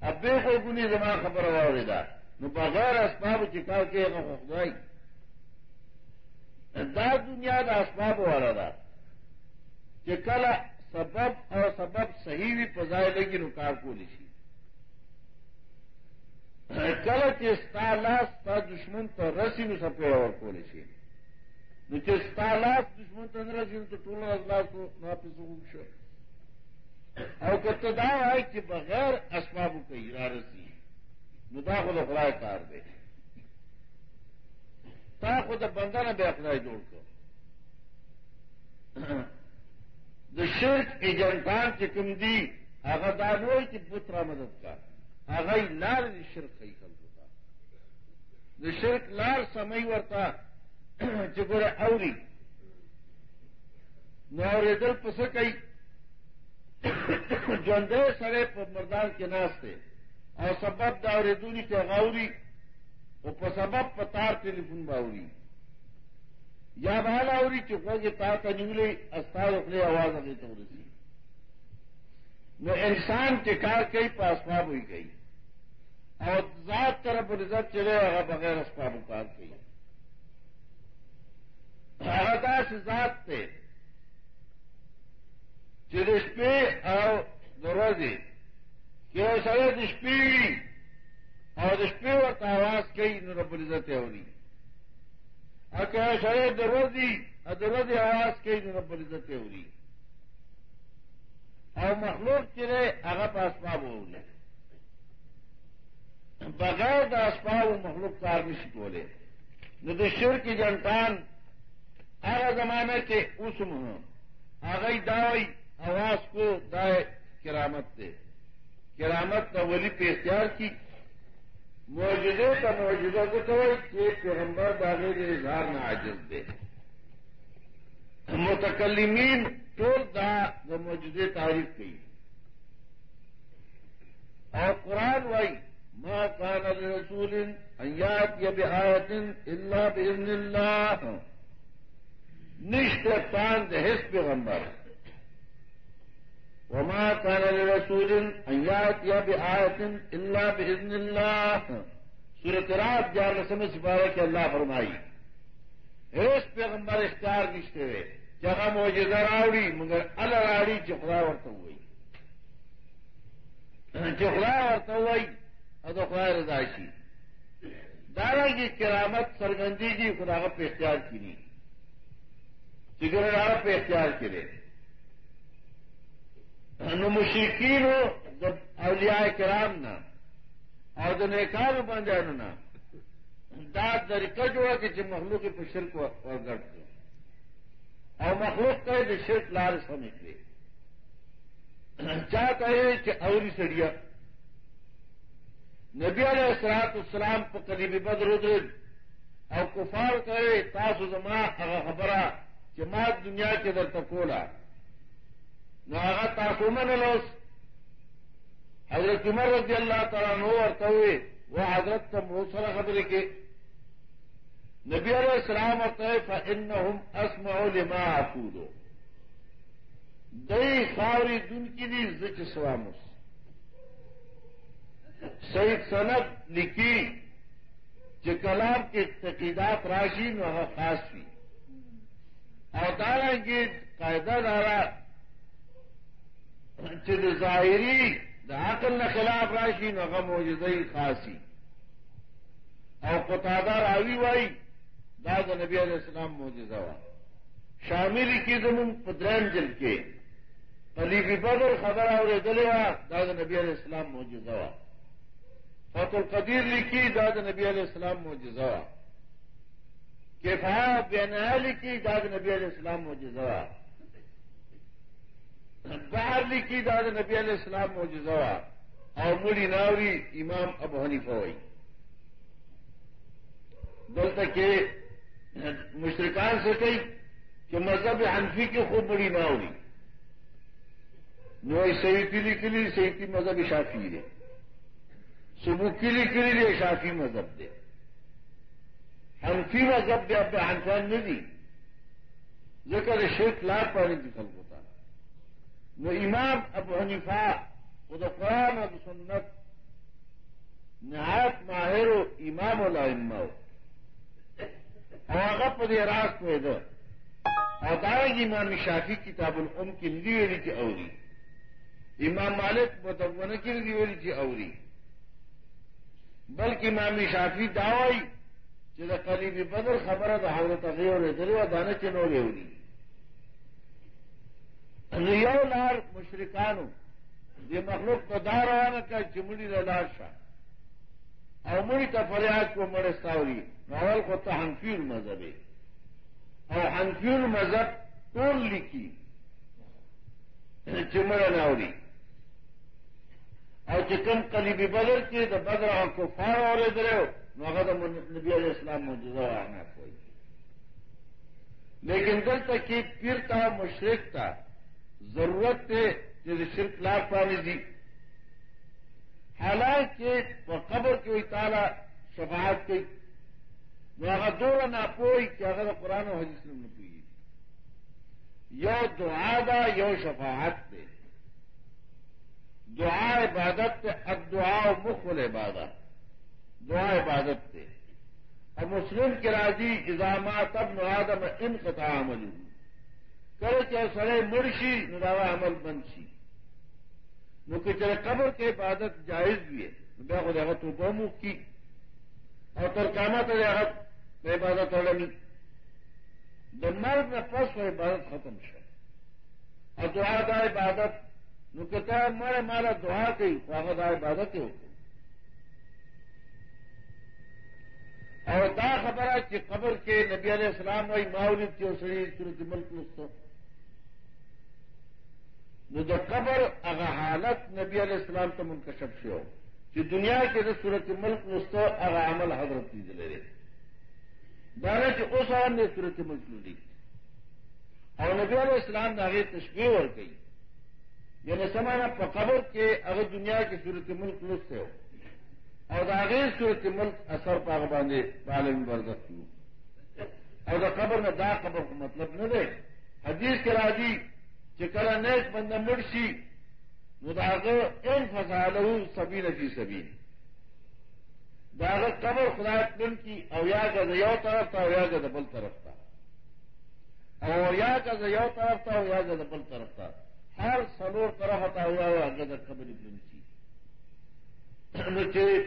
ابے کو گنی زمان خبر ہوا رہا نو بغیر اسباب چکا کے خدائی. دا دنیا دا اسباب والا دا. کہ کل سبب اور سبب صحیح بھی پذائے لگی نکار کو لسی کل چستا لاس تا دشمن تو رسی نو سپیڑ اور کو لسی نو چستا لاس دشمن تو رسی تو ٹول اللہ کو واپس شو او کته دا وای چې بغیر اسباب کوي را رسی. نو دا خو کار دی. تا خو د بندانه به خدای جوړ کړ. د شرک ایجنټان چې کوم دي هغه دا نوې چې مدد کا هغه لار د شرک کوي خلکو ته. د شرک لار سمای ورته، چې ګوره اوري نو اورېدل پسه کوي ژوندې سره په مردان کې ناشته او سبب دا اورېدونی چې غاوري او په سبب په تار ټلیفون باوري یا بحال آوری چکو کے تا تجولے استاد اپنے آواز ابھی تو رسی نو انسان کے کار کئی پاسباب ہوئی گئی اور ذات طرف رزت چلے اگر بغیر اسباب کار گئی حرداس ذات تھے چرشپے اور دروازے کہ سر دشپی اور دشپے اور آواز کئی نو رب العزت ہو رہی اکا سڑے دروازی دروازی آواز کے رب العزت ہو رہی اور مخلوق چرے اگر پاسپاب ہو گئے۔ بغیر اسپاب مخلوق کار میں سکولے۔ ندشر کی جنتان اگر زمانے کے اس میں آگئی داوئی آواز کو دائے کرامت دے۔ کرامت کا ولی پہ اختیار کی۔ موجودے کا موجودہ کو تو کہ پیغمبر باغے کے اظہار نہ عاجز دے۔ متکلمین ٹول دا وہ موجودے تعریف کی۔ اور قرآن وائی ماں کان رسول ایات یا بحایت اللہ بزن اللہ۔ نشت پان دہس پیغمبر۔ وما كان لرسول ان ياتي بآية الا باذن الله. سورت رات گیارہ سمے سپارہ کے اللہ فرمائی اس پیغمبر اختیار نشتے ہوئے. جگہ موجودہ راوڑی، مگر الراڑی چخلا ورت ہوئی. چخلا ورت ہوئی ادوخلا رضاشی دارا کی کرامت سرگندی جی خدا پہ اختیار کی نہیں چگر پہ اختیار کرے نو مشرقین ہو اولیاء کرام نا اور جو نیکار بن جائے نا داد طریقہ جو ہے کہ مخلوق کے شرک اور گڑ کے اور مخلوق کہے جو شرک لال سمجھ لے چاہ کہے کہ اوری سڑیا نبی علیہ السلاط اسلام کو قریبی بدر ادر اور کفار کہے تاس زما خبرہ کہ ماں دنیا کے در تکولا نو هغه تاسو منلوس حضرت عمر رضی اللہ تعالیٰ نو ورته وي و حضرت ته مو سره خبرې کې. نبی علیہ السلام ورته فانهم اسمعوا لما اقول دای خاوري دن کی دي زچ سواموس سید سند لکھی چې کلام کې تقیدات راشي، نو خاص وي. او دارنګه قاعده دارا چې د ظاهري عقل نه خلاف راشي نو هغه معجزه خاصي او قطاده راوي وای، دا د نبی عليه السلام معجزه وا شامل کی زمون په درم جل کې. علی بی بدر خبر اورېدلې وا دا د نبی عليه السلام معجزه وا فتح القدیر لیکي، دا د نبی عليه السلام معجزه وا کفایه بینه لیکي، دا د نبی عليه السلام معجزه وا باہر لکھی داد نبی علیہ السلام موجزہ اور مڑی ناوری امام ابو حنیفہ ہوئی۔ بولتا کہ مشرقان سے کہی کہ مذہب حنفی کی خوب بڑی ناوری۔ نو صحیح کلی کلی صحیح کی مذہب شافی ہے صبح کلی کلی لے شافی مذہب دے۔ حنفی مذہب دے، اب حنفان نہیں دی ذکر شیخ لاکھ پانی کی خلق۔ ہوتا وہ امام ابو حنیفہ وہ تو قرآن اب سنت نہایت ماہر و امام الما اور پر یہ راست کو ادھر اور دائیں امام شافی کتاب العم کی ندی ویلی کی اوری۔ امام مالک متون کی ندی ویلی کی اوری۔ بلکہ امام شافی دعوی جب قریبی بدل خبر ہے تو حضرت غیر دلو دانے چنو گے اوری ریو لال مشرقانو یہ مخلوق تو دار آنا کا چمڑی لال شاہ اور مڑی کا فریاد کو مڑے ساوری ناول کو تو ہنفیل مذہب ہے اور ہنفیل مذہب ٹول لکھی چمڑ ناوری اور چکن کلی بھی بدل کی تو بدر اور کو فار اور ادھر مگر نبی علیہ السلام موجودہ آنا کوئی لیکن دل تک کی پیر تھا مشرق تھا ضرورت تھے جیسے شرک لاکھ پانی دی حالانکہ قبر کی ہوئی تالا شفاعت کی۔ وہ نہ پوئی کہ اگر قرآن و حدیث نے پوئی۔ یو دعا دا، یو شفاعت دے۔ دعا عبادت تے، اب دعا مخل عبادت۔ دعا عبادت تے۔ اب مسلم کے راضی اضامات اب نوادم ان قطع عمل کرے چاہے سڑے مرشی نراوا عمل بنسی نو کہ چلے قبر کے عبادت جائز بھی ہے۔ بیا خود اگر تو بہمو کی۔ اور ترکانا تو اگر عبادت اڑنی دماغ میں پس وہ عبادت ختم شے اور دعا دا عبادت، نو کہتا مرے مارا دعا کی واغ دا عبادت ہی ہوتی اور دا خبر ہے کہ قبر کے نبی علیہ السلام وائی ماولد کی اسری صورت ملک لستو نو د قبر هغه حالت نبی علیہ السلام ته منکشف شو. چې دنیا کې د صورت ملک لستو هغه عمل حضرت دې لري. دا نه چې اوس هم د صورت ملک لري. او نبی علیہ السلام دا هغه تشبیه ورکړي یعنی سمانا په قبر کې هغه دنیا کې صورت ملک لسته او دا هغه صورت ملک اثر په هغه باندې عالم برزخ او دا قبر نه دا قبر مطلب نه دی. حدیث کې راځي چې کله نیک بنده مړ شي نو دا هغه ان فزاله سبیل فی سبیل. دا قبر خدای تل کی، او یا که یو طرف ته او یا که بل طرف ته او یا که یو طرف ته او یا که بل طرف ته هر سلور طرف ته او یا هغه د قبر تل کی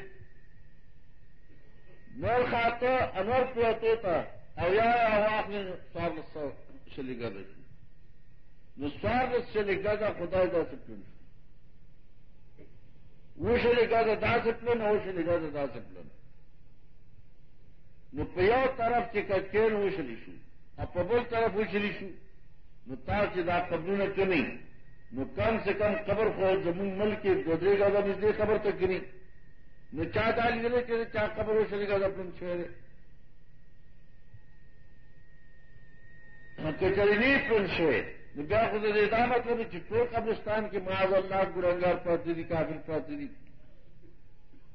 نو نور خاطه انور پروتو ته او یا هغه خپل صاحب شلیګا نو سوار سے لکھا تھا خدا ڈسپلن وہ سے لکھا تھا ڈسپلن وہ سے لکھا تھا ڈسپلن نو پیو طرف سے کچین وہ سے لکھوں اب پبل طرف وہ سے لکھوں نو تار سے دا قبر نے چنی نو کم سے کم قبر کو زمین مل کے گودرے گا تھا نژدے قبر تک گری نو چاہ ڈالی دے کہ چاہ قبر وہ سے لکھا تھا، اپنے چھوڑے۔ کچری نہیں پن چھوڑے۔ بیا خو دې دا مطلب چې ټول قبرستان کې معاذ الله ګورنګار پاتې دي کافر پاتې دي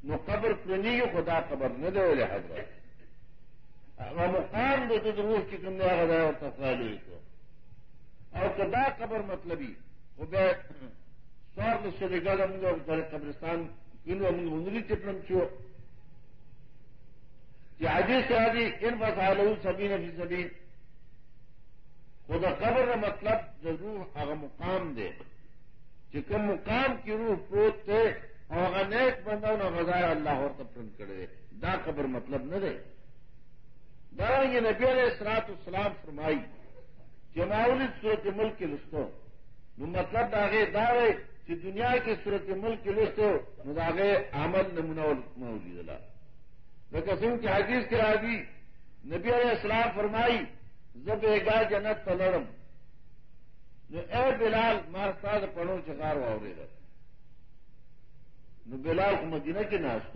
نو قبر پرنی خدا قبر نه دی ولې حضرت۔ هغه مقام د دې روح چې کوم نه هغه او تفاعل او کدا قبر مطلبي خو به سوار له شریګا د موږ د قبرستان کینو موږ مونږ چې پرم شو چې حدیث راځي ان فسالو سبین فی سبین۔ خدا قبر کا مطلب ضرور اگر مقام دے۔ چکم مقام کی روح پروت تھے اور نیک بندہ نہ غذائے اللہ اور تپسند کرے دا قبر مطلب نہ دے۔ دا یہ نبی علیہ السلاط السلام فرمائی کہ معاولی صورت ملک کے لستوں نو مطلب داغے دارے کہ دنیا کی صورت ملک کے لستوں نو داغے عمل نمونہ معاولی دلا میں قسم کی حدیث کرا دی نبی علیہ السلام فرمائی زب گا جنت پلڑم جو اے بلال مارتا پڑھو چکار واؤ نو بلال کو مدینہ کے ناچ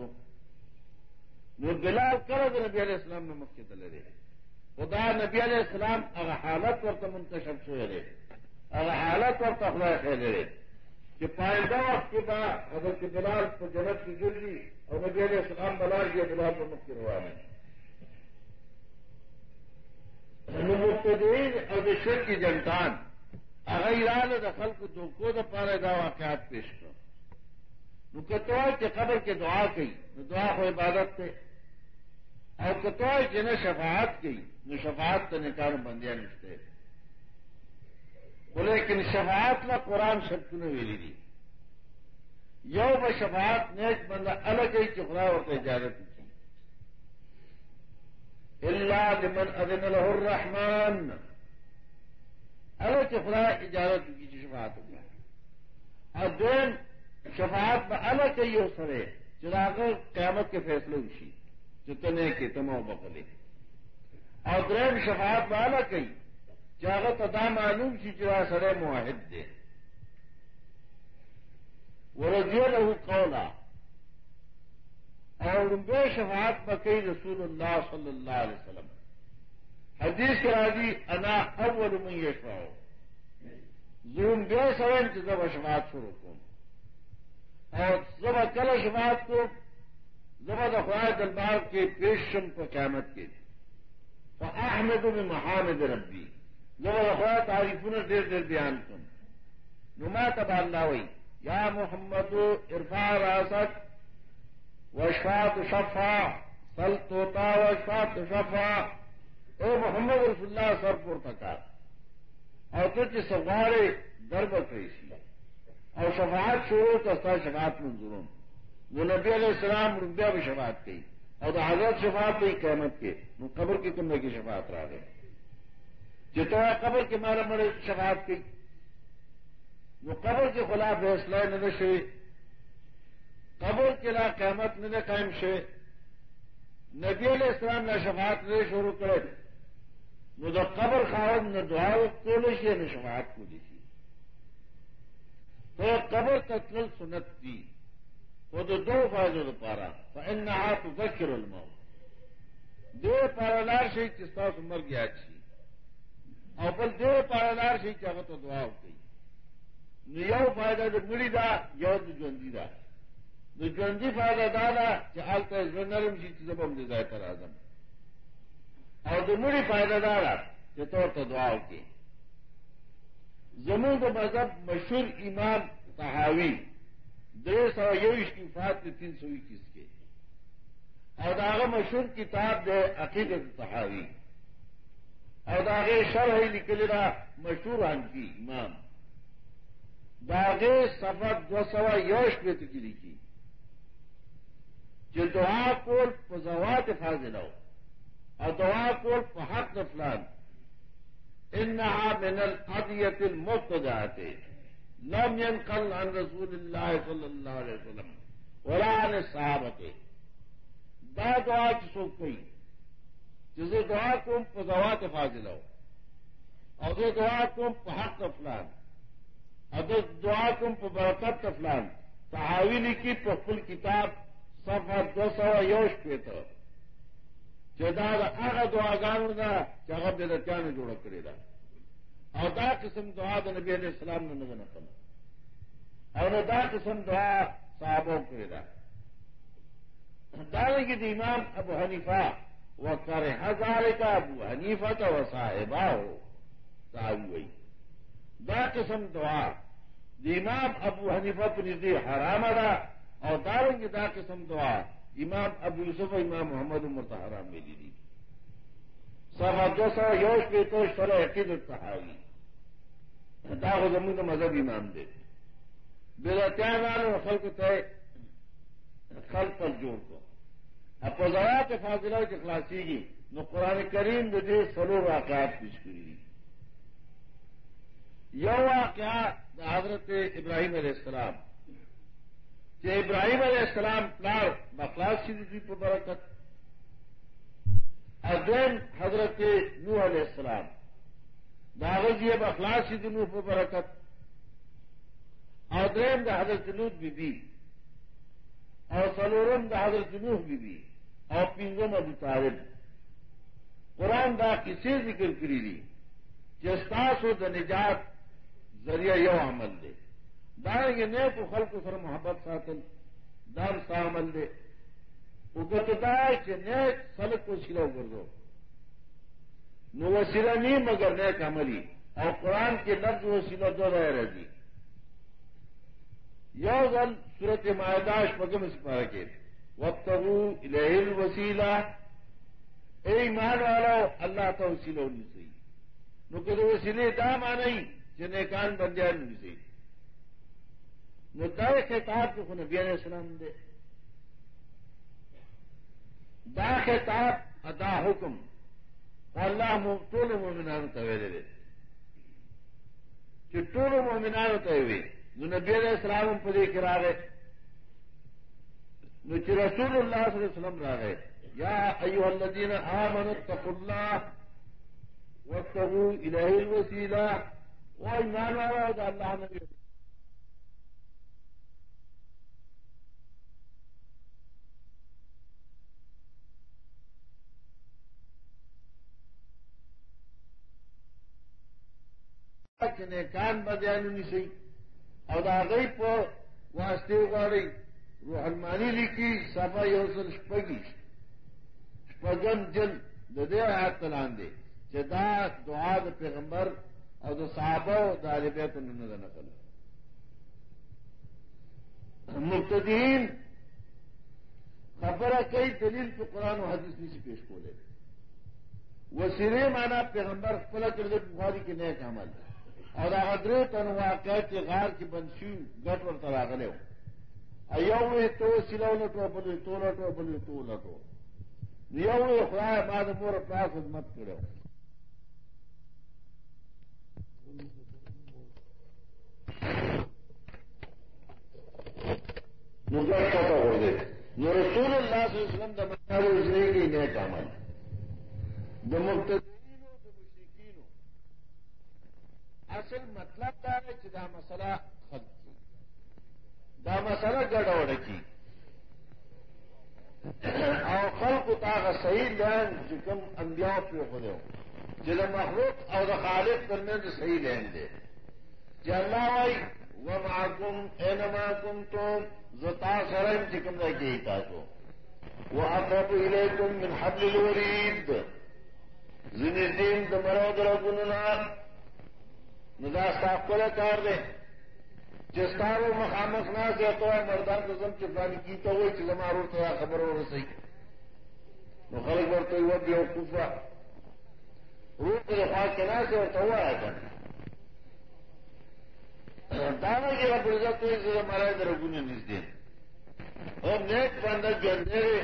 نو بلال کرو تو نبی علیہ السلام میں مکے تلے رہے خدا نبی علیہ السلام اگر حالت اور تم منتشب سوئے رہے اگر حالت اور تخلا کھیلے رہے کہ پائندہ وقت کے بعد اگر کہ بلال کو جنت کی گر اور نبی علیہ السلام بلال کیا بلال کو مکے روا ہے مبتدین اور شر کی جنتان. اگر دخل کو دو کو دا پارے دا واقعات پیش کر نو کتوای چې قبر کې دعا کوي، نو دعا خو عبادت ته او کتوای چې نه شفاعت کوي، نو شفاعت ته نکار بندیا نشته. لیکن شفاعت لا قرآن شرطونه ویلي دي. یو به شفاعت نیک بنده الګ ای چې خدای ورته اجازه کوي الا لمن اذن له الرحمن. الګ چې خدای اجازه کوي چې شفاعت وکړي او دین شفاعت میں الگ کئی ہو سرے چراغ قیامت کے فیصلے اسی جتنے کے تمو بکلے اور درم شفاعت میں الگ کئی چاغت ادا معلوم سی چرا سرے معاہد دے وہ رضی رہو کولا اور بے شفاعت میں رسول اللہ صلی اللہ علیہ وسلم۔ حدیث راضی، انا اول من یشفاؤ ظلم بے سوین چیزوں شفاعت شروع کروں اور زبر کل شفاعت کو زبر اخبار دربار کے پیشم کو قیامت کے تو احمد میں محامد ربی۔ زبر اخبار تعریف نے دیر دیر بیان کن۔ نما تباللہ ہوئی یا محمد عرفا راست وشفات شفا، سل توتا وشفات شفا. او محمد رسول اللہ سر پور تکا۔ اور کچھ سوارے درب کریسی اور شفاعت شروع تو استا شفاعت منظوروں۔ وہ نبی علیہ السلام روپیہ بھی شفاعت کی۔ اور تو حضرت شفاعت بھی قیمت کے وہ قبر کی کمرے کی شفاعت رہا گئے جتنا قبر کے مارے مرے شفاعت کی۔ وہ قبر کے خلاف فیصلہ نہ شے قبر کے لا قیامت نہ قائم شے۔ نبی علیہ السلام نے شفاعت نہ شروع کرے۔ نو دا قبر خاون نہ دعا کو لے نہ شفاعت کو دی تو قبر تتل سنت دی۔ وہ تو دو فائدوں دو پارا۔ ان ہاتھ ذکر المو دو پارالار سے کستا سے مر گیا اچھی۔ اور بل دو پارالار سے چاہو تو دعا ہو گئی۔ یو فائدہ جو مڑی دا، یو تو جوندی دا۔ جوندی فائدہ دادا چہال کا نرم سی چیزیں ہم دے جائے کر آزم. اور جو فائدہ دارا کہ تو دعا ہو گئی کو مذہب مشہور امام تحاوی ڈیڑھ سو یوش کی فات کے تین سو اکیس کے. اور داغ مشہور کتاب دے عقیدت تحاوی اور داغے شر نکلے رہا مشہور آن کی امام. داغے سفر دو سوا یوش پہ تکی لکھی جو دعا کو پزوات فاضل ہو، اور دعا کو پہاڑ فلان انها من الادیت المبتدعات لم ينقل عن رسول الله صلى الله عليه وسلم ولا عن الصحابه دا دعا کی سو کوئی جسے دعا کو پزوات فاضل ہو، اور یہ دعا کو حق فلان اور دعا کو برکت فلان تحاوی کی پفل کتاب سفر دو سو یوش پہ تو چې دا د هغه دعاګانو ده چې هغه بدعتانو جوړه کړې ده او دا قسم دعا د نبی علیہ السلام نه نه نقل او نو دا قسم دعا صحابو کړې ده دارنګه د امام ابو حنیفه وکره هزار کا ابو حنیفه کا وصاحبہ ہو وی. دا قسم دعا د امام ابو حنیفه پر دې حرام ده او دارنګه دا قسم دعا امام ابو یوسف امام محمد عمر تحرام میں لی دی۔ سب دو سو یوش پہ تو سر عقید التحاوی دا زمین کا مذہب امام دے۔ بے والے خلق طے خل پر جوڑ کو اب پذرات فاضلہ کے خلاصی گی نو قرآن کریم دے سلو واقعات پیش کری یو واقعات حضرت ابراہیم علیہ السلام۔ کہ ابراہیم علیہ السلام پلار بخلاص کی دی برکت۔ ادین حضرت نو علیہ السلام داغذ یہ جی بخلاص کی نو پر برکت۔ ادین دا حضرت لود بی بی، اور سلورم دا حضرت نوح بی بی، اور پنجم ابو طالب۔ قرآن دا کسی ذکر کری دی جستاس و دا نجات ذریعہ یو عمل دے۔ دائیں گے نیک و خلق سر محبت ساتل دار سامل دے۔ اگتتا ہے کہ نیک خلق کو سلو کر دو نو وسیلہ نہیں، مگر نیک عملی۔ اور قرآن کے لفظ وسیلہ دو رہ رہی یو گل صورت معداش پگم اس کے۔ وقت وسیلہ اے ایمان والا، اللہ کا وسیلہ ہونی چاہیے نو کہ وسیلے دام آ نہیں جنہیں کان بن جائے نہیں چاہیے نو دا خطاب کو نبی علیہ السلام دے۔ دا خطاب ادا حکم۔ اللہ ٹول مومنان تویلے دے کہ ٹول مومنان تو ہوئے جو نبی علیہ السلام پدے کرا رہے نو چې رسول الله صلی الله علیه وسلم راغی۔ یا ایها الذین آمنوا اتقوا الله واتقوا الیه الوسیله و ایمان والو د الله نبی چې نیکان بدیانو نشي او دا غي په واسطه غواړي وہ المانی لکھی سفا یوسل شپگی. شپگم جل دے آیات تلان دے. جدا دعا د پیغمبر اور دو صحابہ دالب تو نظر نقل. مختدین خبر کئی دلیل تو قرآن و حدیث نہیں سے پیش کو لے وہ سرے مانا پیغمبر فلا کر دے بخاری کے نئے عمل. اور اگر تنوا کہ غار کی بنسی گٹ اور تلاغلے ہو یو تو سلو لٹو بولے تو لٹو بولے تو لٹو یو خدای ما د مور په خدمت کړو نو رسول اللہ صلی اللہ علیہ وسلم دا د منارو اجرے کی نیک عمل. د مبتدین او د مشرکین اصل مطلب دا ہے چې دا مسئلہ مسله خلق دا مسله ګډوډه کی۔ او خلق تاغ صحیح لین چې کوم انبیاء په خورو چې د مخلوق او د خالق ترمنځ صحیح لین دی جی چې الله وايي ومعكم اينما كنتم، زتا سرم چې کوم ځای کې تاسو واقرب اليكم من حبل الوريد۔ زنیدین د مرو درګونو نه نو دا ستاسو کار دی جستارو مخامخ نہ سے تو ہے مردان قسم چپانی کی تو وہ چلما روڈ تو خبر ہو رہی نو خلق بڑھتے ہوئے بھی وقوفا روڈ کے خواہ کے نہ سے اور تو ہوا ہے کرنا دانا کی رب عزت تو اس ہمارا ادھر گنے نس دین اور نیک بندر جو اندھیرے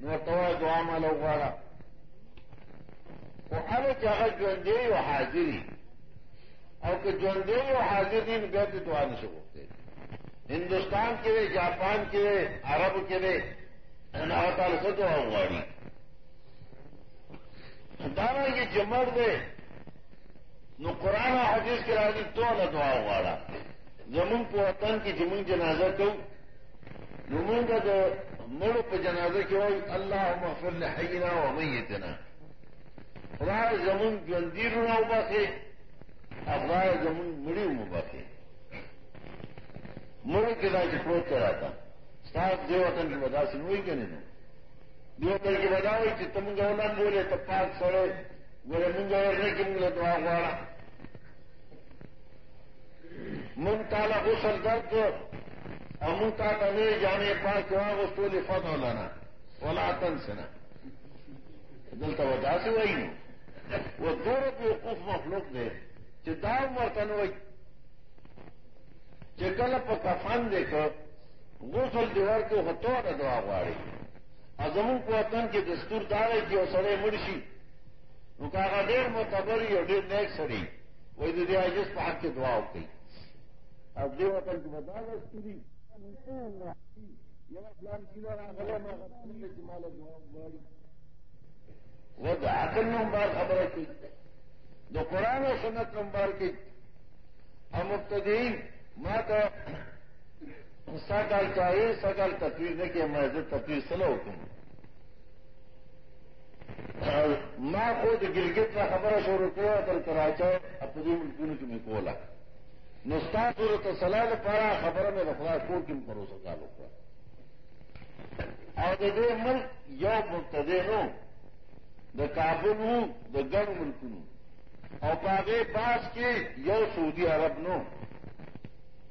نو تو دعا مالا اگاڑا وہ ہر جگہ جو اندھیری وہ حاضری اور کہ جو و حاضرین گئے تو آنے سے ہوتے ہندوستان کے لیے جاپان کے لیے عرب کے لیے اللہ سے دعا اگاڑی دانا یہ جمر دے نو قرآن حدیث کے راضی تو نہ دعا اگاڑا زمین کو وطن کی زمین جنازہ کو زمین کا جو مڑ پہ جنازہ کی ہوئی اللہ محفل حینا و میتنا خدا زمین جو اندیر نہ ہوا سے افغان زمین مڑی مباقی مڑ کے لا چپروت کرا تھا۔ سات دیوتن کی وجہ سے ہوئی کہ نہیں دیوتن کی وجہ ہوئی کہ تم گونا بولے تو پاک سڑے۔ بولے منگا نہیں کہ ملے تو آگواڑا من تالا غسل درد اور من تا نہیں جانے پاک وہاں وہ تو لفت ہو لانا۔ اولا تن سے نا دل تو وجہ سے وہی نہیں وہ دو روپئے وقوف مخلوق دے۔ چې دا ورته نو چې کله په کفن دی که، غسل دی ورکو هتو د دعا غواړي. ازمون په وطن کې دستور دا دی چې سړی مړ شي. نو هغه ډېر معتبر نیک سړی، وایي د دې عاجز په حق کې دعا وکړي او دې وطن کې ودا دستوري یو پلان کې راغله ما غوښتل چې مال جو قرآن و سنت نمبر کی ہم مبتدین ماں تو سکل چاہیے سکل تفریح نے کہ میں تفریح سلو حکم ماں خود گلگت کا خبر شروع کیا کر کراچا اپنی ملکوں کی میں کولا۔ نستا صورت سلال پڑا خبر میں رکھا کو کم کرو سکا لوگ اور دے ملک یو مبتدے نو دا کابل ہوں دا گڑ ملک ہوں۔ او پاغه پاس کې یو سعودي عرب نو۔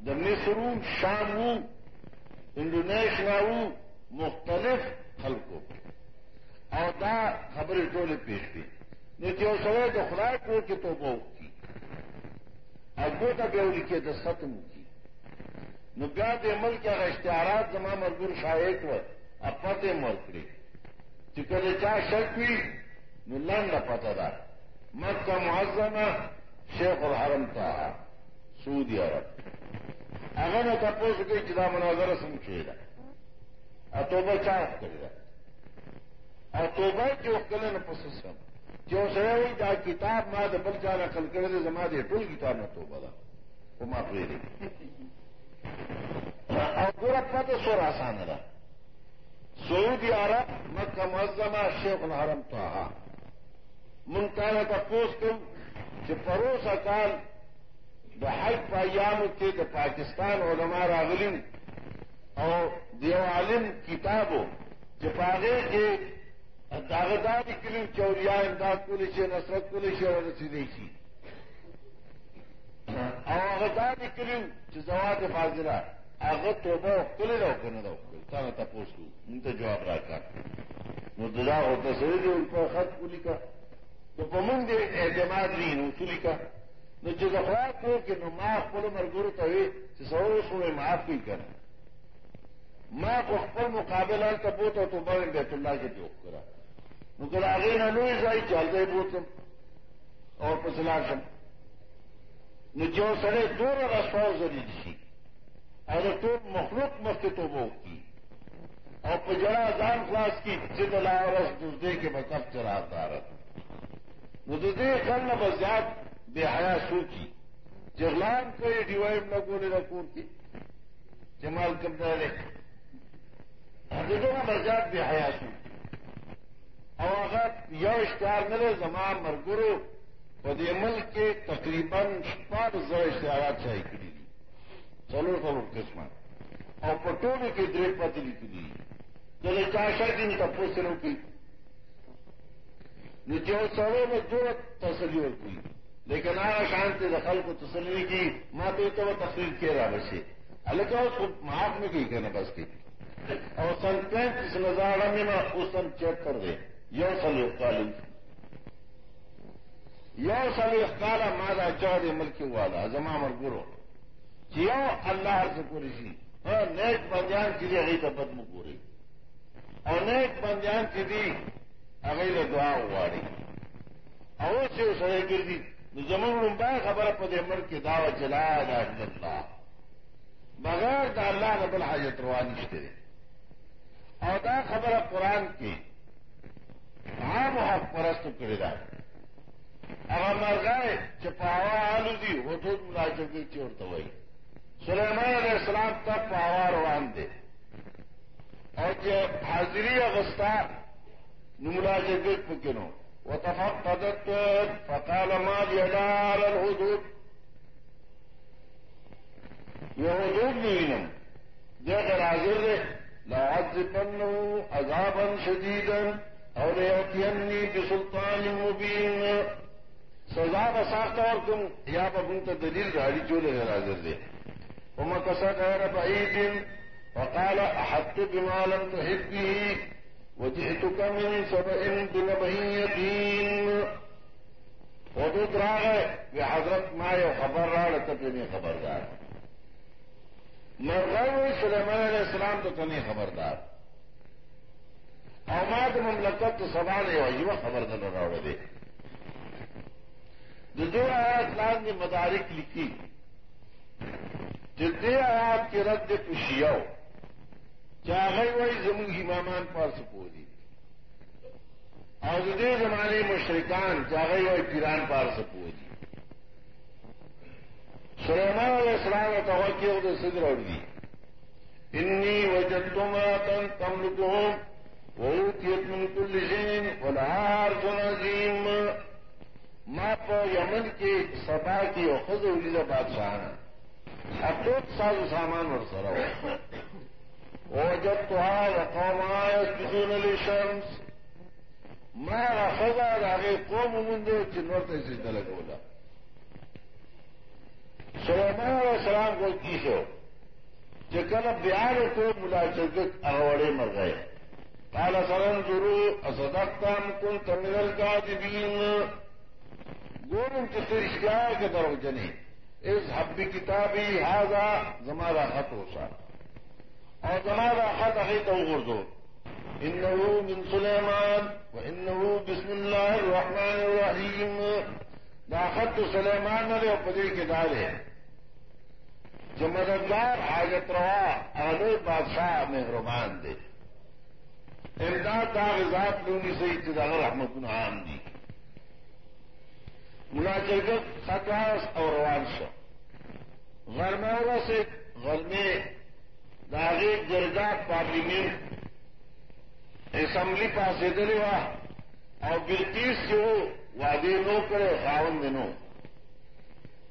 د مصر شام وو مختلف خلکو او دا خبرې ټولې پیښ دي نو چې یو سړی د خدای کور کې توبه وکړي اګو ته بیا ولیکي د ختم وکړي نو بیا د ملک هغه اشتهارات زما مزدور شایع کړ اپته مر کړی چې کله شک وي نو لنډه پته ده مکه معظمه شیخ الحرم ته سعودي عرب. هغه نه تاسو کوي چې دا مناظره سم شوې ده ا توبه چا کړی ده او توبه چې وکړل نه پسسم چې سره وي دا کتاب ما د بل چا نقل کړی زما د ټول کتاب نه توبه ده او ما پرې او ګوره پته سور آسان ده سعودي عرب مکه معظمه شیخ الحرم تو طه منتانه تپوس کوم چې پروسه کال د حج په ایامو کې د پاکستان علما راغلي او دیو عالم کتابو چې پاغه کې داغدار کلو چوریا امداد کولی شي نصرت کولی شي او رسیدي شي او هغه دا کلو چې زوات فاضله هغه توبه کړی دا کنه دا تا نه تاسو موږ ته جواب راکړه نو دا او تاسو دې په خط ولیکا نو په موږ دې اعتماد وی نو ولیکا نو چې دا کو کې نو ما خپل مرګورو ته وي چې سوال سوې معاف کړي کړه ما کو خپل مقابله ته بوته توبه بیت الله کې جوړ کړه نو کله هغه نه لوی ځای چل دی بوتم او په سلام نو چې سره دور رسول زری شي او د ټول مخلوق مخکې توبه وکړي. او په جړا ځان خلاص کی چې د لا ورځ دوزدې کې به کب چر مددے کرنا بزیاد بے حیا شو کی جغلان کو یہ ڈیوائڈ نہ بولے رکھوں کی جمال کمزور حقیقت بزیاد بے حیا شو کی اور اگر یو اشتہار ملے زمان مرگرو خود ملک کے تقریباً پانچ زر اشتہارات شاہی کری چلو کرو قسم اور پٹولی کے دیر پتلی کری چلے چاشا دن تپوسروں کی شک دي تاسو نو کوي تسلی ورکړي لیکن هغه شانته د خلکو تسلی کی ما ته ته تفصیل کې راوځي الکه اوس معاف نه کوي کنه بس کې او سن پینتیس نظارہ میں اس سن چیک کر دے یو سل اقال یو سل اقال مادا چود ملکی والا زما مرګورو. چې یو الله سے پوری شي. او نیک بندیان چې دی هغه ته بد مګوري او نیک بندیان چې دی هغه دعا وغواړي. او چې سره ګرځي. نو زمونږ لومبای خبره په دې ملک کې داوا جلا بغیر د الله نه بل حاجت روا نشته او دا خبره قران کې عام حق پرست کړی دا هغه مرغای چې په هوا حالو دي حدود ملاجبه کې ورته وایي. سلیمان علیہ السلام تک په هوا روان دي او چې حاضری اغستا نو ملاجبه پکې نو وتفقدت فقال ما لي على الحدود۔ یہ حدود نہیں غیر حاضر دے۔ عذابا شديدا او ليأتيني بسلطان مبين سزا بساخت اور تم یا بنت دلیل گاڑی چولے غیر حاضر دے۔ ومكث غير بعيد۔ وقال أحدت بما لم تحب به وجئتك من سبأ بنبأ يقين حدود راغ بحضرت ما یو خبر راړ ته په خبردار مرغوی سلیمان علیہ السلام ته ته خبردار او ما د مملکت سبا نه یو یو خبر نه راوړل دي د دې آیات لاندې مدارک لیکي چې دې آیات کې رد پوښیاو چې هغه وایي زموږ امامان پارس پوری او د دې زمانه مشرکان چې هغه وایي پیران پارس پوری سلیمان علیہ السلام ته وکي او د صدر انی وجدت امرأة تملكهم وأوتيت من كل شيء ولها عرش عظيم ما په یمن کې سبا کې او خزه ولیده بادشاہان اټوت ساز سامان ور سره وجدتها وقومها يسجدون للشمس. ما خزا راغه قوم مونږ چې نور ته سجده لګولا سلیمان علیہ السلام کو کیسو چې کله بیان کو ملا چرګ هغه وړې مر گئے قال سننظروا اصدقتم كنت من الكاذبين. ګورم چې ته رښتیا کې درو جنې اس حب کتابی هذا زمارا خط ہوسا اور زمارا خط هغه ته وګورځو انه من سليمان وانه بسم الله الرحمن الرحيم دا خط سلیمان نے پدی کے ڈالے جو مددگار حاجت روا اگلے بادشاہ مہربان دے۔ امداد کاغذات لونی سے ابتدا رحمت العام دی مناچرگت خطاس اور وانش غرمورا سے غرمے داغی جرگا پارلیمنٹ اسمبلی پاس دلے وا اور بلتیس سے وہ وادی نو کرے خاون دنو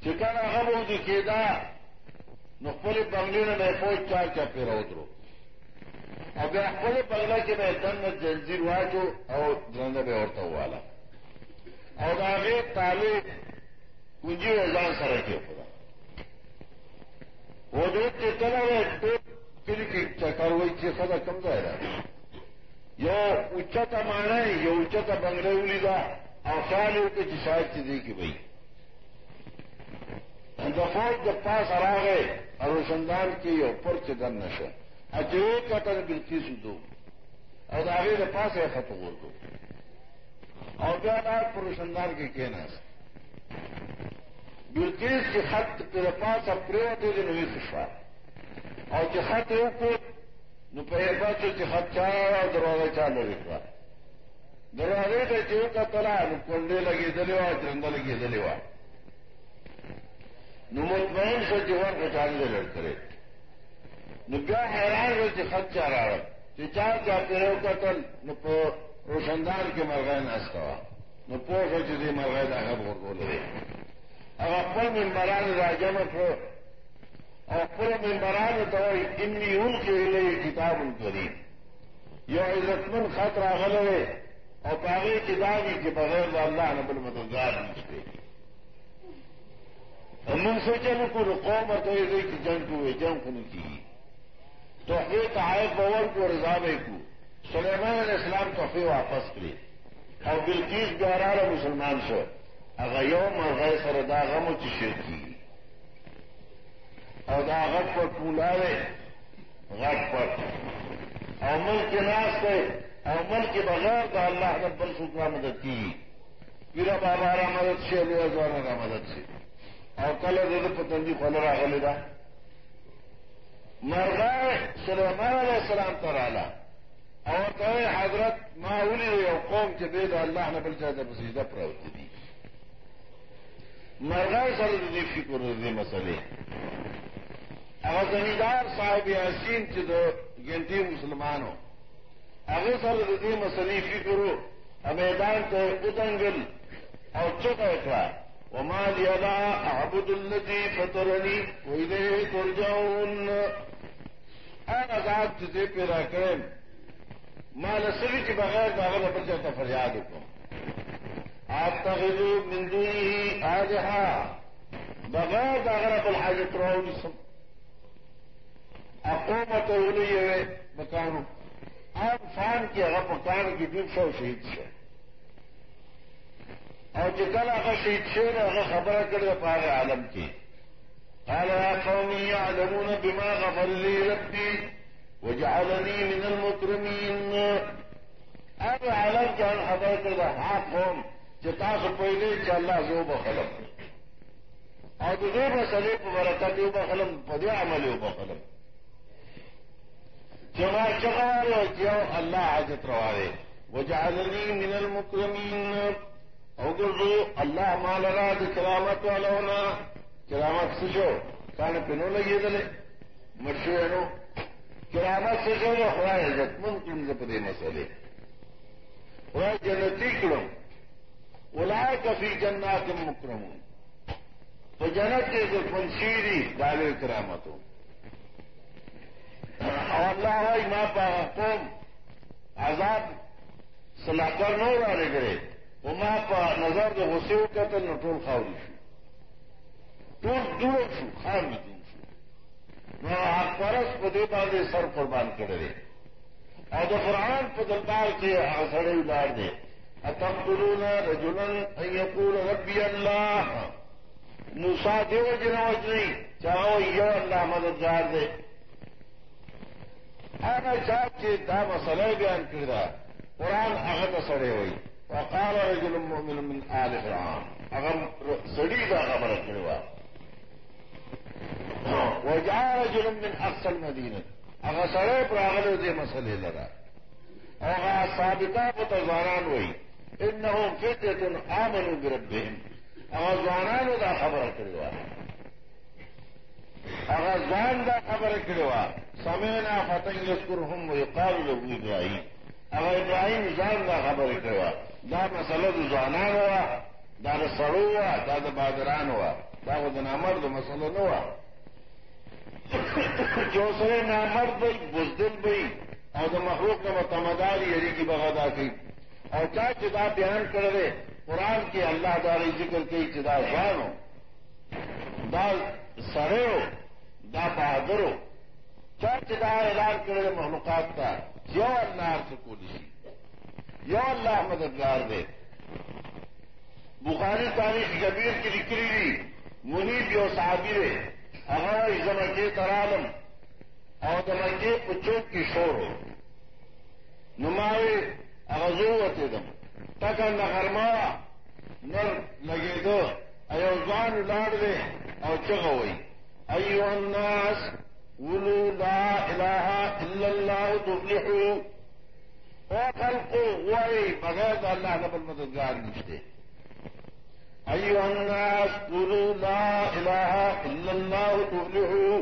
چکن اغب ہو دکھےدا نقل بنگلے نے میں فوج چار چا پہ رو درو۔ اب خپل بغلا کې به دنه جنزیر واچو او درنده به ورته والا او دا غي طالب کنجي ځان سره کې خدا و خدا کم ځای را یو اوچته معنی اچھا یو اوچته بنگله ولیدا او خیال یو کې چې شاید چې دی کې وای د فوج د پاس راغې او روشندان کې یو پر چې دن نشه اجو اچھا قتل بلکی سو اور آگے کے پاس ہے ختم ہو دو اور کیا بات پروشندان کے کہنا بلکیس کے خط کے پاس اب پریوتے دن ہوئی خوشا اور جو خط ہے کو نپہر بات کہ خط چاہ اور دروازہ چالو رکھا دروازے کے جو کا تلا کنڈے لگے دلوا جنگا لگے دلوا نمطمئن سے جیون کو چاندے لڑکرے نو بیا حیران ہو چې خط چا راوړ. چې چا چا پیرو قتل نو په روشندان کې مرغای ناستا نو پوه چې دې مرغای دا هغه ورغولې هغه خپل منبران راجمع کړو او خپل منبران ته وایي انی القی الی کتاب ان کریم یو عزتمن خط راغلی او پاغی کتابی چې بغیر د الله نه بل مددگار نشته موږ سوچلو کو قوم ته یې چې جنگ کوي جنگ کوي تحفے تحائف بور کو رضابے کو۔ سلیمان علیہ السلام تحفے واپس کری اور بلکیس گہرار مسلمان سے اگر یوم اور غیر سردا غم و چشیر کی اور دا غٹ پر پولارے غٹ پر۔ اور ملک کے ناس سے اور ملک کے بغیر کا اللہ نے بل سکھا مدد کی۔ پیرا بابا را مدد سے علی ازوانا کا مدد سے۔ اور کل دے رد پتنجی خلرا غلدہ مرغا سلیمان علیہ السلام ترالا اور کہ حضرت ماحولی اور قوم کے دے اللہ نے بل چاہتے پسیدہ پروت دی۔ مرغا سر دی فکر دی مسئلے۔ اگر زمیندار صاحب یاسین چې د ګنتی مسلمانو هغه سره د دې مسلې فکر میدان ته ودنګل او چوکا کړه وما لي لا اعبد الذي فطرني واليه ترجعون۔ هغه ذات چې پیدا کړم مال سړي چې بغیر دا هغه بل فریاد وکړم آپ تغذو من دونه آلهة بغیر دا هغه بل حاجت راوړي سم۔ اقومت ولي مکانو اب فان کې هغه مکان کې ډوب شو شهید شو او چې کله هغه شهید شو هغه خبره کړې په هغه عالم کې قال يا قوم يعلمون بما غفر لي ربي وجعلني من المكرمين هذا عالم كان حضرت ضحاكهم جتاس پہلے چې الله زو بخلم او د دې مسلې په برکت یو بخلم په عمل یو بخلم جما چغار او جو الله حاجت رواه وجعلني من المكرمين او ګرځو الله مال را د کرامت والونا کرامت سشو کان پنو لگی دلے۔ مرشو نو کرامت سشو نو خدای عزت من کړم زه په دې جنتی کړم اولئک فی جنات مکرمون۔ په جنت کې د فنشيري دالو کرامتو او الله وايي ما په قوم عذاب لاکر نو والے کرے وہ ماں پا نظر جو غصے ہو کہتے نو ٹول خاوری شو۔ ٹول دور شو خار میں دور شو۔ نو آگ پرس پا دے سر قربان کرے اور جو قرآن پا دلبار کے سڑے ادار دے۔ اتقتلون رجلا ان يقول ربي الله موسا دیو جنوج نہیں چاہو یو اللہ مددگار دے۔ هغه چا چې دا مسله بیان کړی دا قرآن هغه ته سړی وایي وقال رجل مؤمن من آل فرعون. هغه سړي دا خبره کړې وه وجاء رجل من اقصى المدينه هغه سړی پر هغه دې مسلې لره هغه ثابته په ځوانان وایي انهم فتيه امنوا بربهم. هغه ځوانانو دا خبره کړې وه هغه دا خبره کړې وه سمعنا فتن يذكرهم ويقال له ابراهيم هغه ابراهيم ځان دا خبره کړې دا مسله د ځوانانو وه دا د سړو وه دا د بادرانو وه دا خو د نامردو مسله نه وه چې اوسره نامرد وي بزدل وي او د مخلوق نه متمدار یری کی بغدا کوي او چا چې دا بیان کړی قرآن کې الله تعالی ذکر کوي چې دا ځانو دا سړیو دا بہادرو چا چې دا اعلان کړی مخلوقات ته یو الله څه کولی یو الله مددگار دی بخاری تاریخ کبیر کی لکھری دی منیب یو صحابی دی هغه زمکه ترالم او د مکه په شور نماوي هغه زه وته دم۔ ټکر نه غرما نر لګېدو ایو ځان لاړ دی او چغه وای ایو الناس، قولوا لا اله الا الله، تفلحوا. او خلقو وای بغیر د الله نه بل مددگار نشته ایو الناس، قولوا لا اله الا الله، تفلحوا.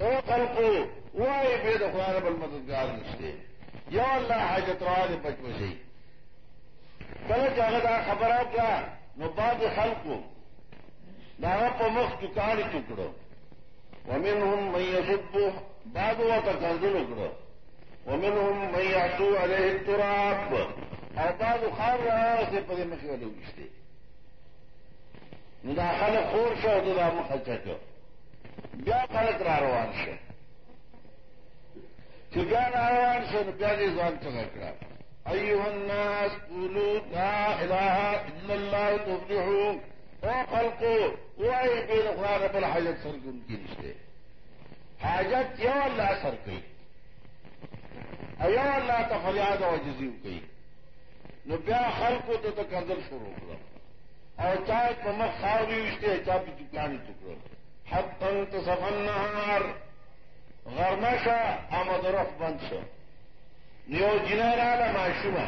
او خلقو وای به د بل مددگار نشته یا الله، حاجت روا دې بچ وشي کله چې هغه دا خبره کړه نو بعد خلکو دا په مخ ټکاړي ټکړو ومنهم من يصب بعد وقت کنزل وکړو ومنهم من يعصو عليه التراب. او بعد خار راځي په دې مخې ولې وشته نو دا خلک خور شو دا مخه چکو بیا خلک را روان شو. چې بیا را روان شو نو بیا دې ځان څنګه کړه ايها الناس قولوا لا اله الا الله تفلحوا او خلقو وای په خدای رب الحاجت سر کوم کی نشته حاجت یو الله سر کوي ایو الله ته فریاد او عجزي کوي نو بیا خلقو ته تکندل شروع کړو او چا په مخ خاوري وشته چا په دکانې ټکړو حتی انتصف النهار غرمشه آمد رخ بند شو نیو جنراله ماشومه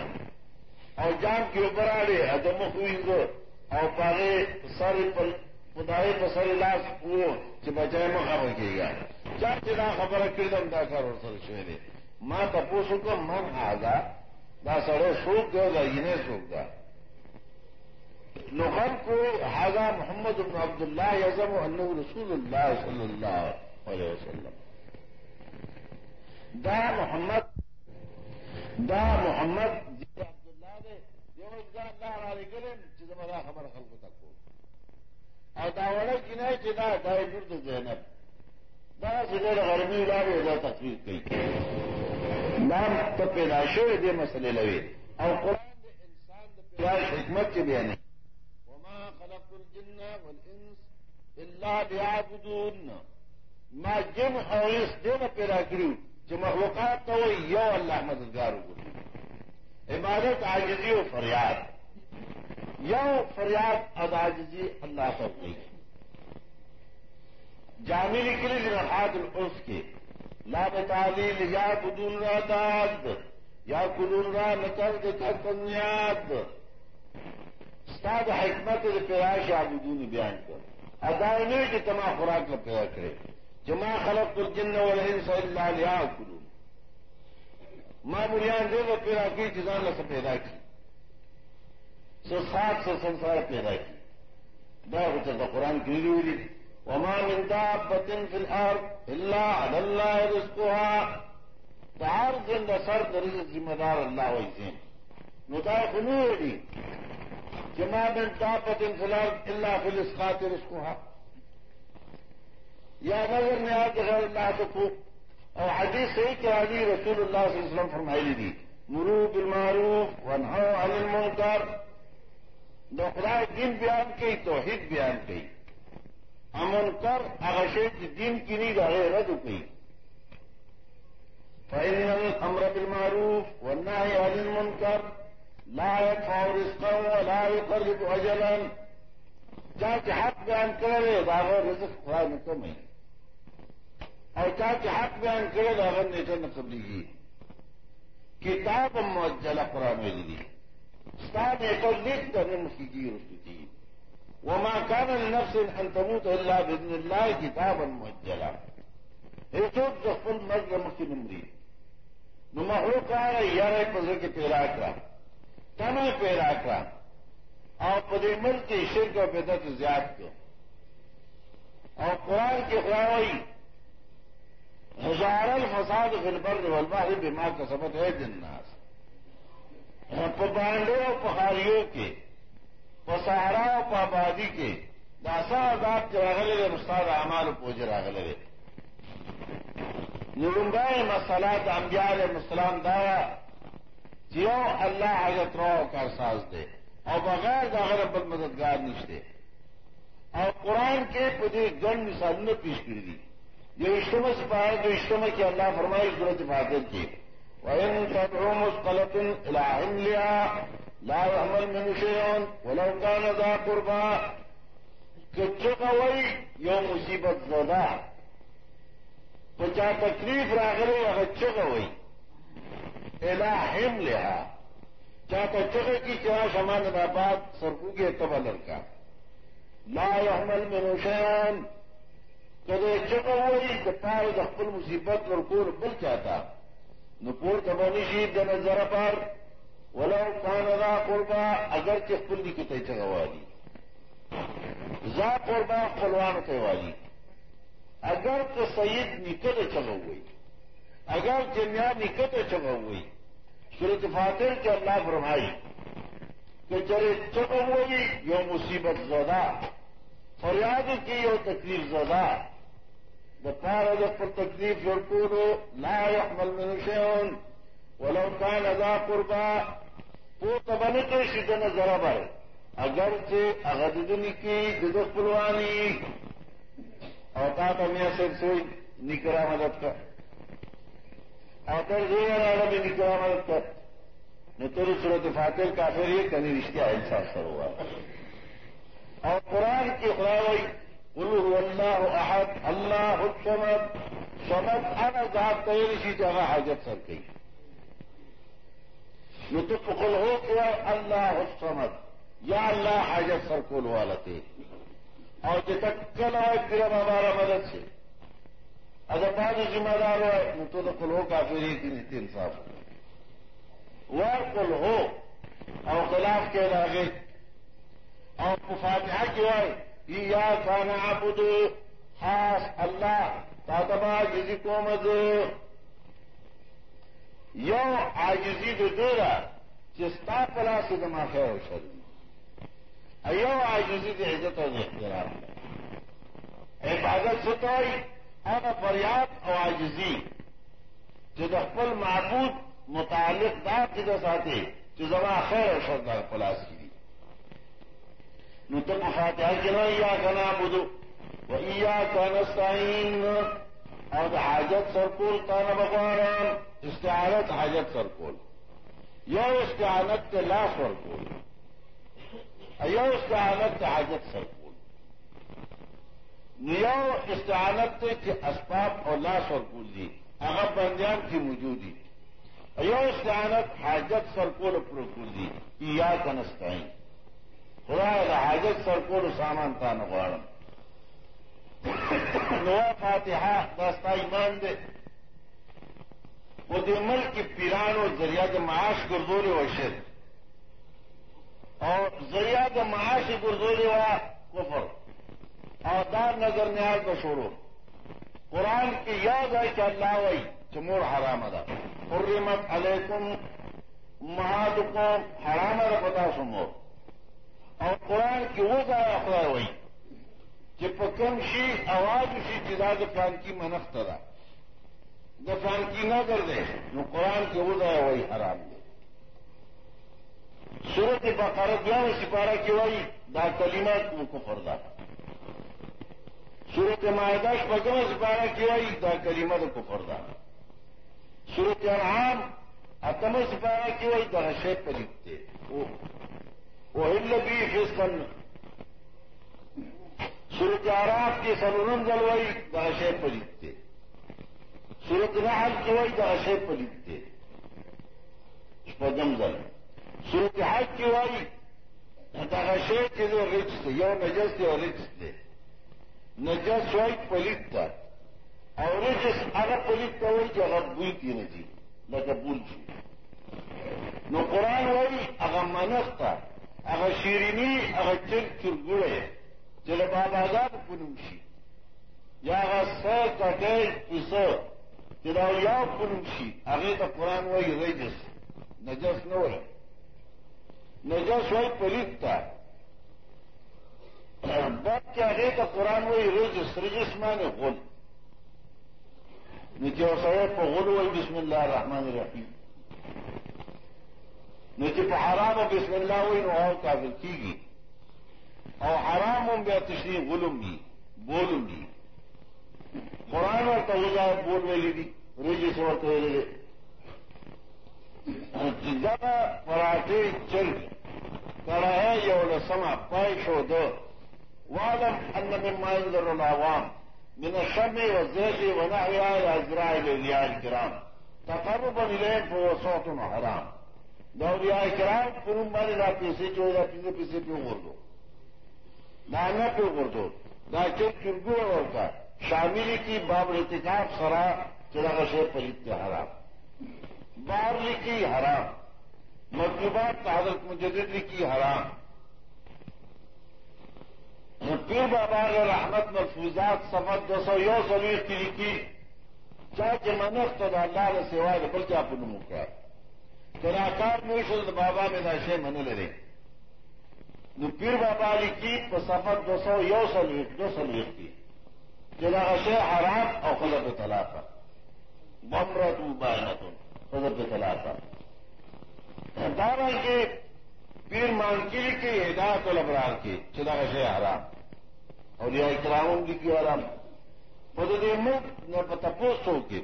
او جام کې وبراله ادمو خوینګو او پاره سر پر خدای په سر لاس وو چې بچای مخه وکیږي چا چې دا خبره دا کار ورسره شوی دی ما تاسو کوم من هاذا دا سره څوک دی دا ینه څوک دا۔ نو خلق کو هاذا محمد بن عبد الله يزم انه رسول الله صلى الله عليه وسلم۔ دا محمد دا محمد عبد الله دے یو ځان الله را لګلم چې زما دا خبره خلکو ته کو او دا وړه کینای چې دا دا جوړ د زینب. دا چې د غربي لارې دا تفسیر کوي نام ته پیدا شوی دې مسلې لوي او قرآن د انسان د پیدایش حکمت کې بیان وما خلقت الجن والانس الا ليعبدون ما جن او انس دې پیدا کړیو چې مخلوقات ته یو الله مددگار وګوري عبادت عاجزی او فریاد. یو فریاد اد عاجزی الله ته کوي جامع لکلی لنحاد العرس کے۔ لا بتعلیل، یا بدون را داد۔ یا کلون را مطلب نکرد تکنیاد استاد حکمت پیراش عبدون بیان کر۔ ادائنے کہ تما خوراک کا پیدا کرے۔ جما خلق الجن والانس الا لياكلون ما مریان دے وہ پیدا کی جزان سے پیدا کی۔ سو سات سے سنسار پیدا کی دا ہوتا تھا قرآن کی ہوئی وما من دابة في الأرض إلا على الله رزقها۔ دار زند سر در ذمہ دار اللہ ہوئی ویسین نتا خنو دی جما بن طاقت انفلال اللہ فلس خاطر اس کو ہاں یا نظر میں آج غیر اللہ تو اور حدیث صحیح کہ علی رسول اللہ صلی اللہ علیہ وسلم فرمائی دی مرو بالمعروف ونہو عن المنکر۔ دو خدای دین بیان کی توحید بیان کی امن کر، اغشیت دین کی نہیں رہے رد کی فإن الأمر بالمعروف والنهي عن المنكر لا يدفع رزقا ولا يقرب أجلا. جاءت حق بأن كره داغه رزق خدای نه کمی او چاہتے حق بیان کرے داغه نیټه نه قبليږي کتاب موجله قرآن ویلی دی۔ استاد ایکو لیک ته نه مخکې رسوتی وما كان لنفس ان تموت الا باذن الله كتابا موجلا هیڅوک د خپل مرګ مخکې نمري نو مخلوق هغه یاره په ځکه پیدا کړه تنه پیدا کړه او په دې ملک کې شرک او بدعت زیات کړ او قرآن کې خدای هزار الفساد في البر والبحر بما كسبت ايدي الناس۔ په باندې او په خاریو کې په صحرا او په آبادی کې دا سا عذاب چې راغلي د مستاد اعمال پوجا راغلي نورمبای مسله حضرت رو کار ساز دی او بغیر دا غره مددگار نشته او قرآن کې په دې ګڼ مثالونه پیش کړی دي یہ اجتماع سے پایا، جو اجتماع کی اللہ فرمائی ضرورت حفاظت کی۔ وَإِن تَدْعُوا مُسْقَلَةٌ إِلَىٰ حِمْلِهَا لَا يَعْمَلْ مِنْهُ شَيْءٌ وَلَوْ كَانَ ذَا قُرْبَى کچکا وئی یو مصیبت زدہ پچا تکلیف راغلے یا چگا وئی الا حملها چاہتا چگا کی چاہ شمان نبات سرکو کے تبا لڑکا لا يحمل منه شيئا کدے چکا ہوئی کہ پار خپل مصیبت اور کور بل چاہتا نپور کبانی شید دن ذرا پر ولو کان را قربا، اگر کہ خپل کی کتے چگا والی زا قربا قلوان تے والی اگر تو سید نکت چگا ہوئی اگر جنیا نکت چگا ہوئی صورت فاتر کے اللہ فرمائی کہ چلے چگا ہوئی یو مصیبت زدہ فریاد کی یو تکلیف زدہ بطار پر تکلیف ورکولو لا يحمل من شيء ولو كان ذا قربا. پو تبنی کے شدن ضرب ہے اگر سے اغدنی کی جد قلوانی اوقات امیا سے سوئی نکرا مدد کر. اوتر زیر آگا بھی نکرا مدد کر. نتر صورت فاتح کافر یہ کنی رشتہ احساس سر ہوا. اور قرآن کی خراوئی قل هو الله احد الله الصمد. صمد انا ذات تیری شي چې حاجت سر کوي نو ته قل هو الله الصمد. یا الله حاجت سر کول والته او چې تکل وای پیر ہمارا مدد سے. اگر بعد ذمہ دار ہے نو تو قل هو کافری کی نیت انصاف. ور قل هو او خلاف کے لاگے او فاتحہ کی وای یا کانا آبد خاص اللہ تاتبا جزی کو مد یو آجزی دو دورا چستا پلا سے دما خیر شر یو آجزی دی عزت اور اختیار حفاظت ستوئی اگر فریاد اور آجزی جو دخل معبود متعلق دار کی دساتے جو زما خیر اور شردار پلاس کی نتم فاتحہ کے نو یا کنا بدو یا اور حاجت سرکول کانا بغواران استعانت حاجت سرکول. یو استعانت کے لا سرکول. یو استعانت کے حاجت سرکول. یو استعانت کے اسباب اور لا سرکول دی. اگر بندیان کی موجودی یو استعانت حاجت سرکول پرکول دی. یا کنستائن خدای حاجت سر سامان تا نه غواړم نو فاتحه دا ایمان دی. و دې ملک پیرانو ذریعہ د معاش ګرځولې و شر او ذریعہ د معاش ګرځولې و کفر. او دا نظر نیاز به شروع. قرآن کې یاد ہے چې الله وایي چې مور حرام ده. حرمت علیکم مہاد کو حرام اور پتا سمو اور قرآن کی وہ ضائع خدا ہوئی کہ پکم شی آواز اسی جدا دفان کی منفت تھا دفان کی نہ کر دے جو قرآن کی وہ ضائع ہوئی حرام دے۔ صورت بقارت سپارہ کی ہوئی، دا کلیمات کو فردا صورت معاہدہ پکم سپارہ کی ہوئی، دا کلیمت کو فردا صورت انعام اتم سپارہ کی وہی درشے پہ لکھتے۔ وہ بھی فسکن سورت آراب کی سرورم جلوائی درشے پہ لکھتے سورت نحل کی وہی درشے پہ پدم جل۔ سورت حج کی وہی درشے کے جو رچ تھے یو نجس تھے اور رچ تھے۔ نجس وہی پلت تھا۔ اور رچ اگر پلت تھا، وہی جو اگر بوئی تھی نجی لکه بول شي نو قرآن قران وایي هغه منښت هغه شیرینی هغه چر چرګوړې چې له بابا آزاد پونم یا هغه سر کټې کیسه چې دا یو پونم شي هغه ته قران وایي نجس نه وایي نجس وایي پلیت تا۔ بلکې هغه ته قران وایي رجس رجس معنی غل۔ نیچے سڑے پہ غلو بسم اللہ الرحمن الرحیم۔ نیچے پہ حرام بسم اللہ ہوئی نو اور کافر کی گی اور حرام ہوں گیا تشریح غلوم گی بولوں گی قرآن اور تو جائے بول ویلی دی روزی سے اور تو جگہ پراٹھے چل کرا ہے یہ سما پیش ہو دو وعلم ان من ما ينظر العوام، من الشم والزيت ونحوها الى ازراع الاولياء الكرام تقربا اليهم فهو صوت حرام. دا اولیاء کرام پرون باندې دا پیسې چې دا پیسې پیسې په ورغلو دا نه په ورغلو دا چې چرګو ورته شامل کی باب ارتکاب سرا چې دا شی پلیت حرام بار لکی حرام مطلوبات حضرت مجدد کی حرام پیر بابا رحمت محفوظات سفر دو سو یو سویخ کی لکھی چاہے منف تو اللہ نے سوائے بل کیا پن مکا کلاکار میں شد بابا میں نشے من لے نو پیر بابا لکھی تو سفر دو سو یو سویخ دو سویخ کی۔ جنا شے حرام اور خلب طلاق۔ بمرت مبارت خلب طلاق۔ دارا کے پیر مانکی کی، ہدایت و البرار کی چلا شے حرام۔ اور یہ اکرام کی کی حرام؟ خود دے ملک نہ تپوس ہو کے۔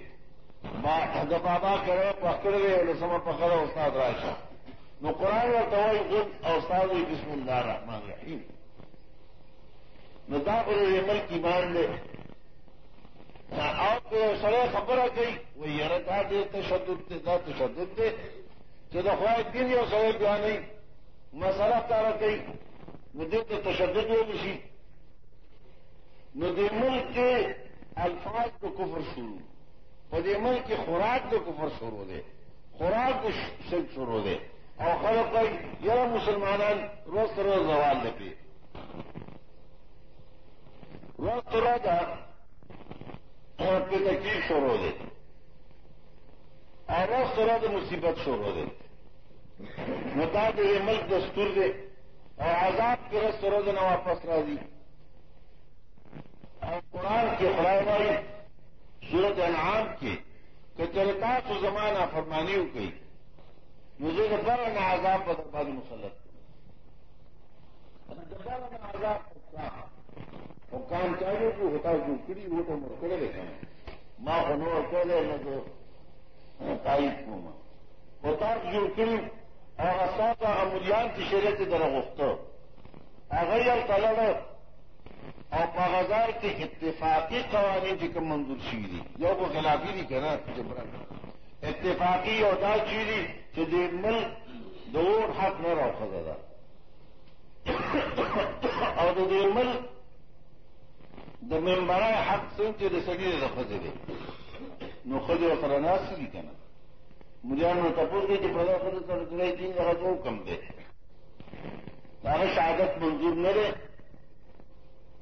بابا کرے، پکڑ گئے اور سما پکڑو استاد راشا. نو قرآن اور تو خود اور استاد بسم اللہ الرحمن الرحیم. نو دا پر یہ ملک ایمان لے. آپ سڑے خبر آ گئی وہ یہ رہتا دے تشدد دے، دا تشدد دے. جو خواہد دین یا سڑے پیا نہیں مسئلہ تارا کئی. ندی تو تشدد ہو گئی ندی ملک کے الفاظ کو کفر شروع. پدی ملک کی خوراک کو کفر شروع دے خوراک کو شرک شروع دے اور خلق کئی یہ مسلمان روز روز زوال دے پہ روز روز پہ تکلیف شروع دے اور روز روز مصیبت شروع دے متا ملک دستور دے اور آزاد کے رس روز نہ واپس راضی اور قرآن کے خرابائی سورت انعام کی، کہ چلتا تو زمانہ فرمانی ہو گئی مجھے بڑا نہ آزاد پر درباد مسلط۔ آزاد اور کام چاہیے جو ہوتا جو کڑی وہ تو مرکڑے دیکھا ماں بنو کر دے نہ تو تائید کو ماں ہوتا جو کڑی هغه ساته عملیان چې شریعت دره غوښته هغه یو تلل او په غزار کې اتفاقی قوانین چې کوم منظور شوي دي یو په خلافي دي کنه جبران اتفاقی او دا چی دي چې د ملک د اور حق نه راخذا ده او د دې ملک د منبرای حق څنګه د سړي د خزه دي نو خزه سره ناس دي کنه مجھے تپور کی جو پدا خود کر گئی تھی ذرا کم دے. داغ شہادت منظور نہ رے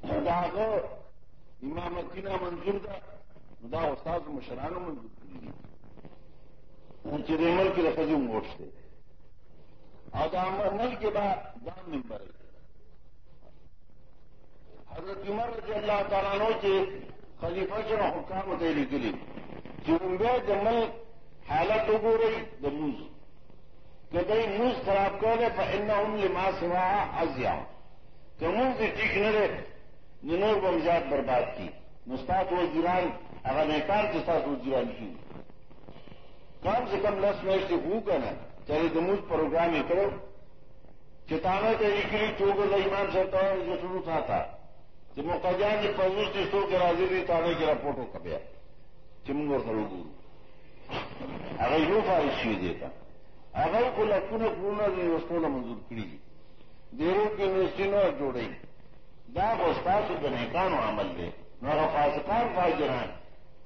داغ امامتی نہ منظور تھا دا استاد مشرانو منظور کری دی چې عمل کې د خځو موټ دی اور دام عمل کے بعد دام ممبر حضرت عمر رضی اللہ تعالیٰ نو کے خلیفہ کے حکام دہلی کے لیے جمبے جمل حالت ہو رہی دموز کہ کئی موز خراب کر دے ان لما سوا ازیا کہ منہ سے ٹھیک نہ رہے۔ نور ننور بمزاد برباد کی. مستاد و جیران اگر نیکان کے ساتھ وہ جیران کی. کم سے کم لس میں سے ہو کر چاہے دموز پروگرام ہی کرو. چتانا کے نکلی چوگر ایمان سے تو جو شروع تھا تھا. جب موقع جان جی پہلو سے سو کے راضی نہیں تانے کے رپورٹ ہو کبیا چمنگور کرو گرو اگر یوں فارش چیز دیتا. اگر کو لکھو نے پورنا یونیورسٹوں نے منظور کری. دیروں کی یونیورسٹی نے جوڑی دا استاد نیکانو عمل دے نہ فاسقان پائے جنان.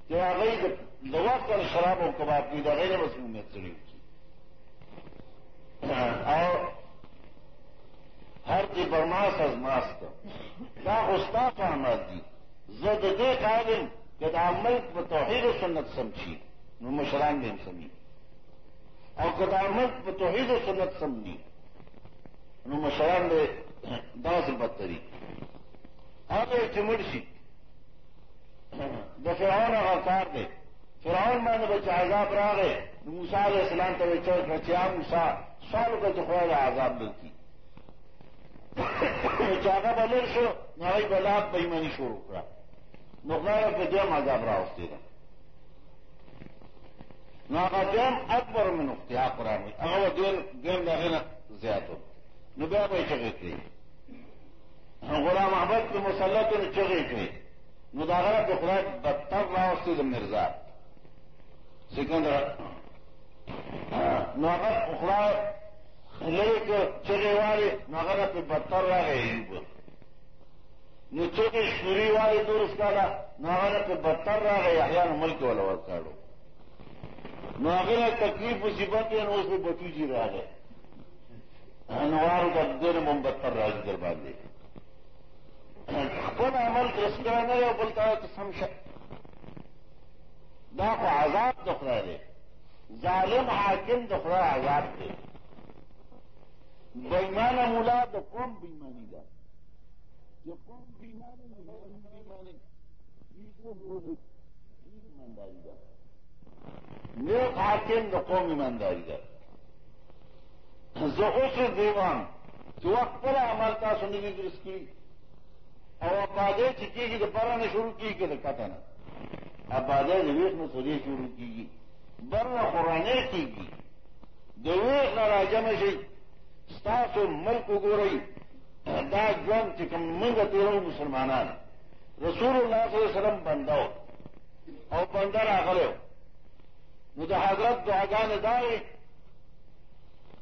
کہ اگر دوا کر شراب و کباب کی غیر مصنوعیت چڑی اور ہر کی برماس از ماس کا استاد عمل دی. زد دے قابل کہ عمل کو توحید و سنت سمجھی نو مشران دین سمی اور قدامت کو توحید و سنت سمجھی نو مشران دے دا سے بدتری اب ایک چمڑسی جو فرعون اگر کار دے۔ فرعون میں نے بچے عذاب را گئے۔ موسا علیہ السلام تو چوک بچیا موسا سال کا جو خواہ عذاب ملتی۔ چاہا بلر شو نائی بلاب بےمانی شروع کرا۔ نقلا پہ دیم عذاب را اس دے گا ناغا دیم اکبر میں نقطہ قرآن۔ میں اگر وہ دیم دیم لگے زیادہ نبیا بھائی چکے تھے۔ غلام احمد کے مسلط نے چگے تھے مداغرہ کے خدا بدتر راؤ سے مرزا۔ سکندر نوغر اخرا لے کے چگے والے نوغرہ پہ بدتر رہا ہے نیچے کے شوری والے دور اس کا نوغرہ پہ بدتر رہا ہے احیان ملک والا ور کاڑو نوغرہ تکلیف، مصیبت ہے اس میں بچی جی رہا ہے نوار کا دن ممبتر راج دربار دے خپل عمل اس طرح نه یو بل ته قسم شه دا خو عذاب د خدای دی ظالم حاکم د خدای عذاب دی بېمانه مولا د قوم بېماني ده چې قوم بېمانه بېمانه ایمانداري ده نیک حاکم د قوم ایمانداري ده زه اوس دیوان چې وخت پر عمل تاسو نه دي درس کړی او آبادی چې کېږي د برنه شروع کېږي د کته نه. آبادی د ویښ نه سوري شروع کی گی کېږي برنه قرانه کېږي د ویښ نه راجمه شي. ستاسو ملک وګورئ. دا ژوند چې کوم موږ تیرو مسلمانان. رسول الله صلی الله علیه وسلم بنداو او بنده راغلو نو د حضرت دعاګانې داوي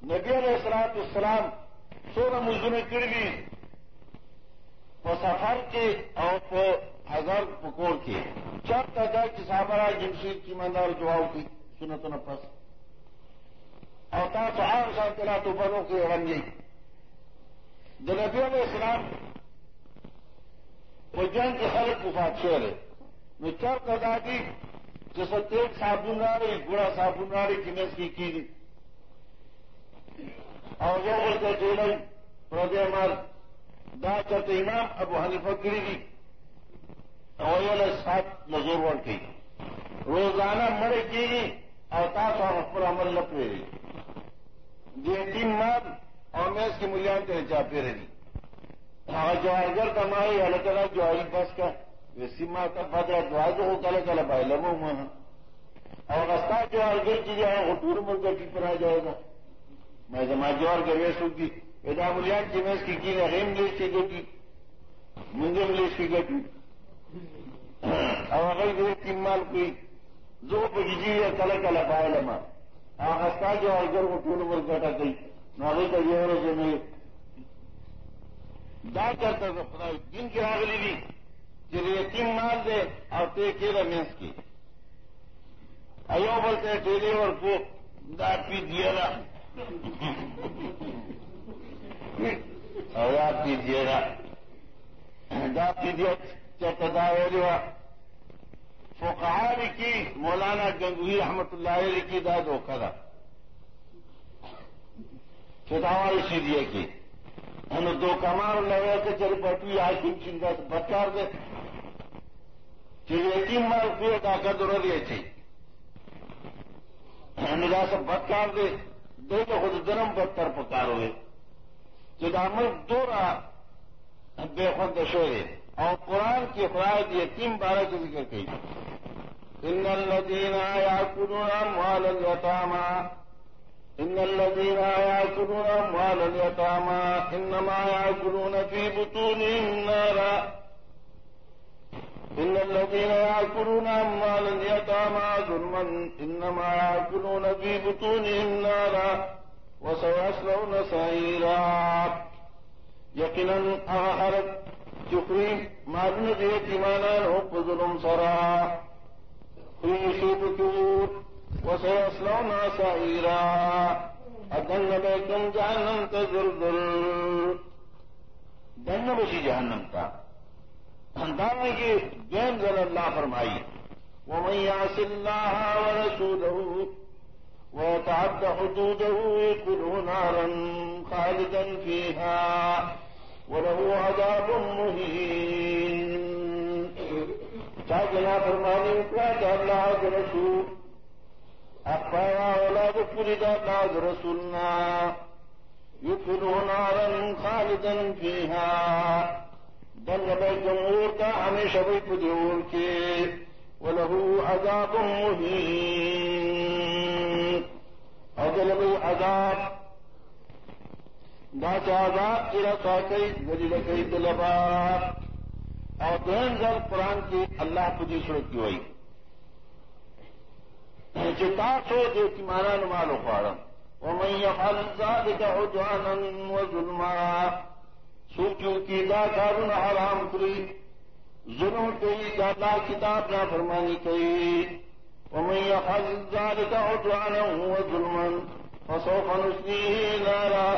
نبی علیہ السلام السلام سوره مزونه کړی دي. په سفر کې او په هزار پکور کې چرته دا چې صحابه جمشید کی مندار جواب کی سنتونه پس او تاسو هغه ځان ته لا توبانو کې ورنګي د نبی علیہ السلام په جنگ کې خلک وفات شول نو چرته دا دي چې ستېک صابون راړي ګوړه صابون راړي کینس کې کیږي او یو بل ته جوړي پردې مال دا کرتے نا ابو حنیفہ گری جی اور سات مزور ون کی روزانہ مڑے کی گی اوتاش اور پر عمل نہ پہ رہی یہ تین ماد اور میں اس کی ملان کے چاپے رہی اور جوہر گھر کمائی الگ جو آئی بس کا ویسی ماں کا بدلا دعا جو ہو کل کل بھائی لگو وہاں اور رستا جو گھر کی جائے وہ ٹور ملک پر آ جائے گا میں جمع جوہر گرویش ہوگی سوکی پیدا ملیان چې مېس کې کینه غیم لیش کې ګټي مونږ هم لیش کې ګټي او هغه دې کیمال کوي زه په جی کله کله پایله ما هغه ستاسو اگر کو ټول ورګټه کوي نو هغه ته یو ورځ نه دا چرته خدای دین کې راغلي دي چې یتیم مال دې او ته کې د مېس کې ایو بولته ټیلی ورکو دا پی دیلا اور یاد کیجیے گا یاد کیجیے چرتدا ویلوا فقہاری کی مولانا گنگوی رحمت اللہ علیہ کی داد دا دھوکہ دا چتاواری سیدھیے کی ہم دو کمار لگے کہ چل پٹوی آج تم چنتا سے بچار دے چل یقین مار پیے طاقت ضرور یہ چاہیے نگاہ سے بدکار دے دے تو خود جنم بدتر پکار ہوئے چدامل دو رہا بے خود شوئے. اور قرآن کی خرائط یہ تین بارہ کی ذکر کی ان الذين ياكلون اموال اليتامى ان الذين ياكلون اموال اليتامى انما ياكلون في بطونهم نارا. ان الذين ياكلون اموال اليتامى ظلما انما ياكلون في بطونهم نارا. وسيصلون سعيرا. يقينا اخرت چکری معلوم دے ایمانان ہو ظلم سرا في بطور وسيصلون سعيرا. ادن بكم جهنم تزلزل. دن بشي جهنم تا. اندانے کی دین ذل اللہ فرمائی. ومن يعص الله ورسوله ويتعد حدوده يدخله نارا خالدا فيها وله عذاب مهين. چاہے جنا فرمانی کا کہ اللہ کے رسول اپنا اولاد پوری دا اللہ رسولنا يدخله نارا خالدا فيها. دن بے جمہور کا ہمیشہ بھی پجور کے ولہو عذاب مہین اجل بھی عذاب، دا عذاب کی رسا کئی گلی دلبا اور دین زل قرآن کی اللہ پجی سڑک کی ہوئی. چتا سو جو کی مانا نمال اخوارم ومن يفعل ذلك عدوانا وظلما سوچو کی دا کارون حرام کری. ظلم کئی دادا کتاب نہ فرمانی کئی ومن يفعل ذلك عدوانا وظلما فسوف نسليه نارا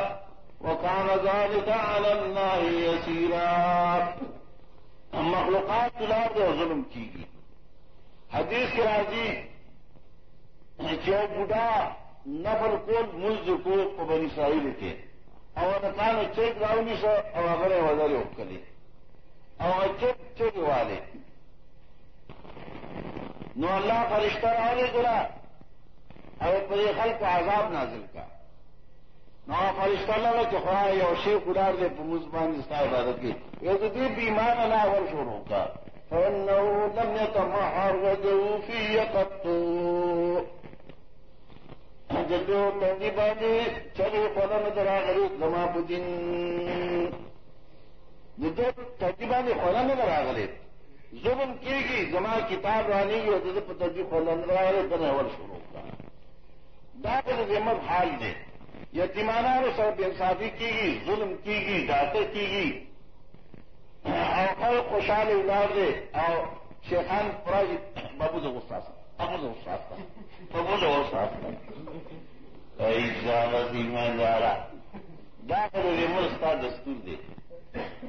وكان ذلك على الله يسيرا. مخلوقات تلار دے ظلم کی گی حدیث کے راضی جو بڑھا نفر کو مزد کو بنی اسرائیل کے۔ او نکانو چیک راونی سو او اغره وزاری اکلی او چیک چیک والے۔ نو اللہ فرشتہ راولی کرا او پر خلق عذاب نازل کا۔ نو فرشتہ اللہ کہ خواہ یو شیخ ادار دے پر مزبان جستا عبادت کی۔ یو تو دی بیمان اللہ ور شروع کا۔ فإنه لم يتمحر وجهه في قط جدو تنگی باندې چلے خدا نه دراغلی زما په دین جدو تنگی باندې خدا نه دراغلی ظلم کیږي زما کتاب رانی او د په تنگی خدا نه دراغلی بل اول شروع کا دا د زمت حال دی یتیمانانو سره بے انصافی کیږي ظلم کیږي ډاکه کیږي او خلک خوشاله ولار دي او شیخان پرای بابو د غصه ابو د غصه ابو د غصه ایسا ایماندارا دا کرو یہ مستا دستور دے۔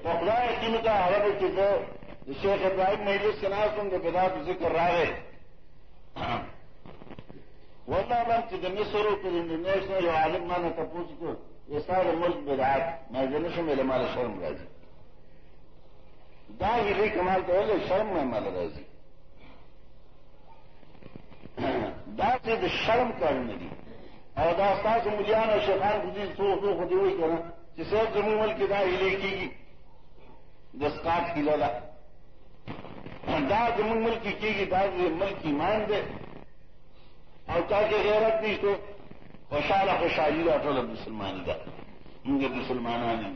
تو خدا یقین کا حرب کی تو شیخ ابراہیم مجلس کے نام سن کے بدا ذکر رہا ہے۔ ورنہ من چې د مصر او عالم ما نه تاسو کو، یہ سارے ملک میں بدعات میں جنش میں مال شرم راځي دا یې کمال ته له شرم مې مال راځي دا چې شرم کار نه دي او دا تاسو مليان او شیخان خو دې څو څو خو دې وایي کنه چې څو زموږ ملک دا هلي کیږي د سکاټ دا زموږ ملک کیږي دا ملک ایمان دی او چا کې غیرت نشته خوشاله خوشالي دا ټول مسلمانان ده موږ مسلمانان یو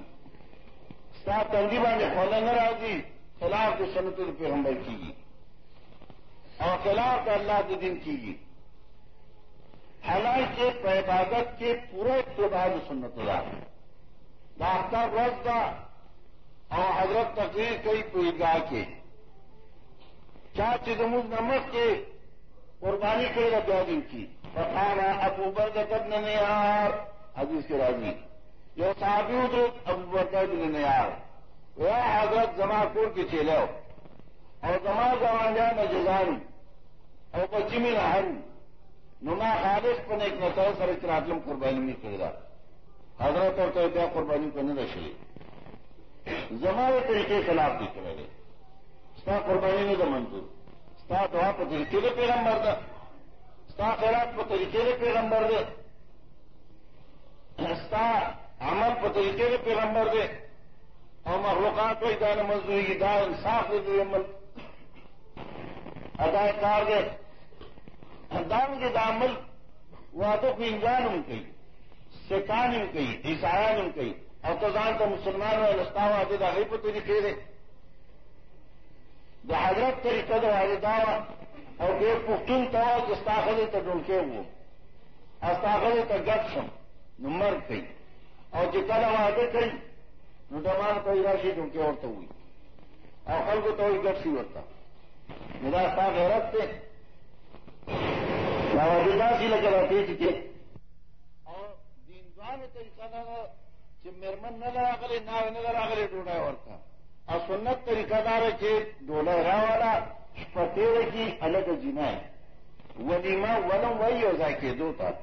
ستا تنګي باندې خوله نه راځي خلاف د سنت پیغمبر کیږي او خلاف د الله د دین کیږي حالانکہ عبادت کے پورے اتباع سنت اللہ داختہ روز کا اور حضرت تقریر کئی پوری گاہ کے. چار چدمز نمک کے قربانی کے رجا دن کی۔ بخانا ابو برکت نیار حدیث کے راضی یہ صحابی ادھر ابو برکت نیار وہ حضرت جمع پور کی چیلو اور جمع زمانہ میں جزان اور بچی میں نما خالص پن ایک نسل سر اتراتم قربانی نہیں کرے گا حضرت اور تو قربانی کرنے رشی۔ زمانے طریقے خلاف دکھ رہے۔ ستا قربانی نہیں تو منظور. ستا دعا په طریقې د پیغمبر ده. ستا خیرات په طریقې د پیغمبر ده. ستا عمل په طریقې د پیغمبر ده. او مخلوقات وایي دا نه مزدوري دا انصاف دی عمل. ادا کار دے دان کے دامل وادوں کو انجان ان کی سکان ان کی عیسائن ان کی اور تو جان تو مسلمان و لستا ہوا دے داغی پہ تیری پھیرے دا حضرت طریقہ دا والداوا اور بے پختون تو استاخل تو ڈولکے وہ استاخل تو گٹ شم. نمر کئی. اور جتنا وعدے کئی نڈمان کوئی راشی ڈولکے اور تو ہوئی اور کل کو تو گٹ سی ہوتا میرا سا غیرت تھے واجدہ سی لگے رہتے تھے اور دینوان طریقہ نہ میرمن نہ لگا کرے نہ لگا کرے ڈوڑا اور تھا اور سنت طریقہ دار کے ڈولا والا پتیرے کی الگ جینا ہے ولیما ولم وہی ہو جائے کہ دو تک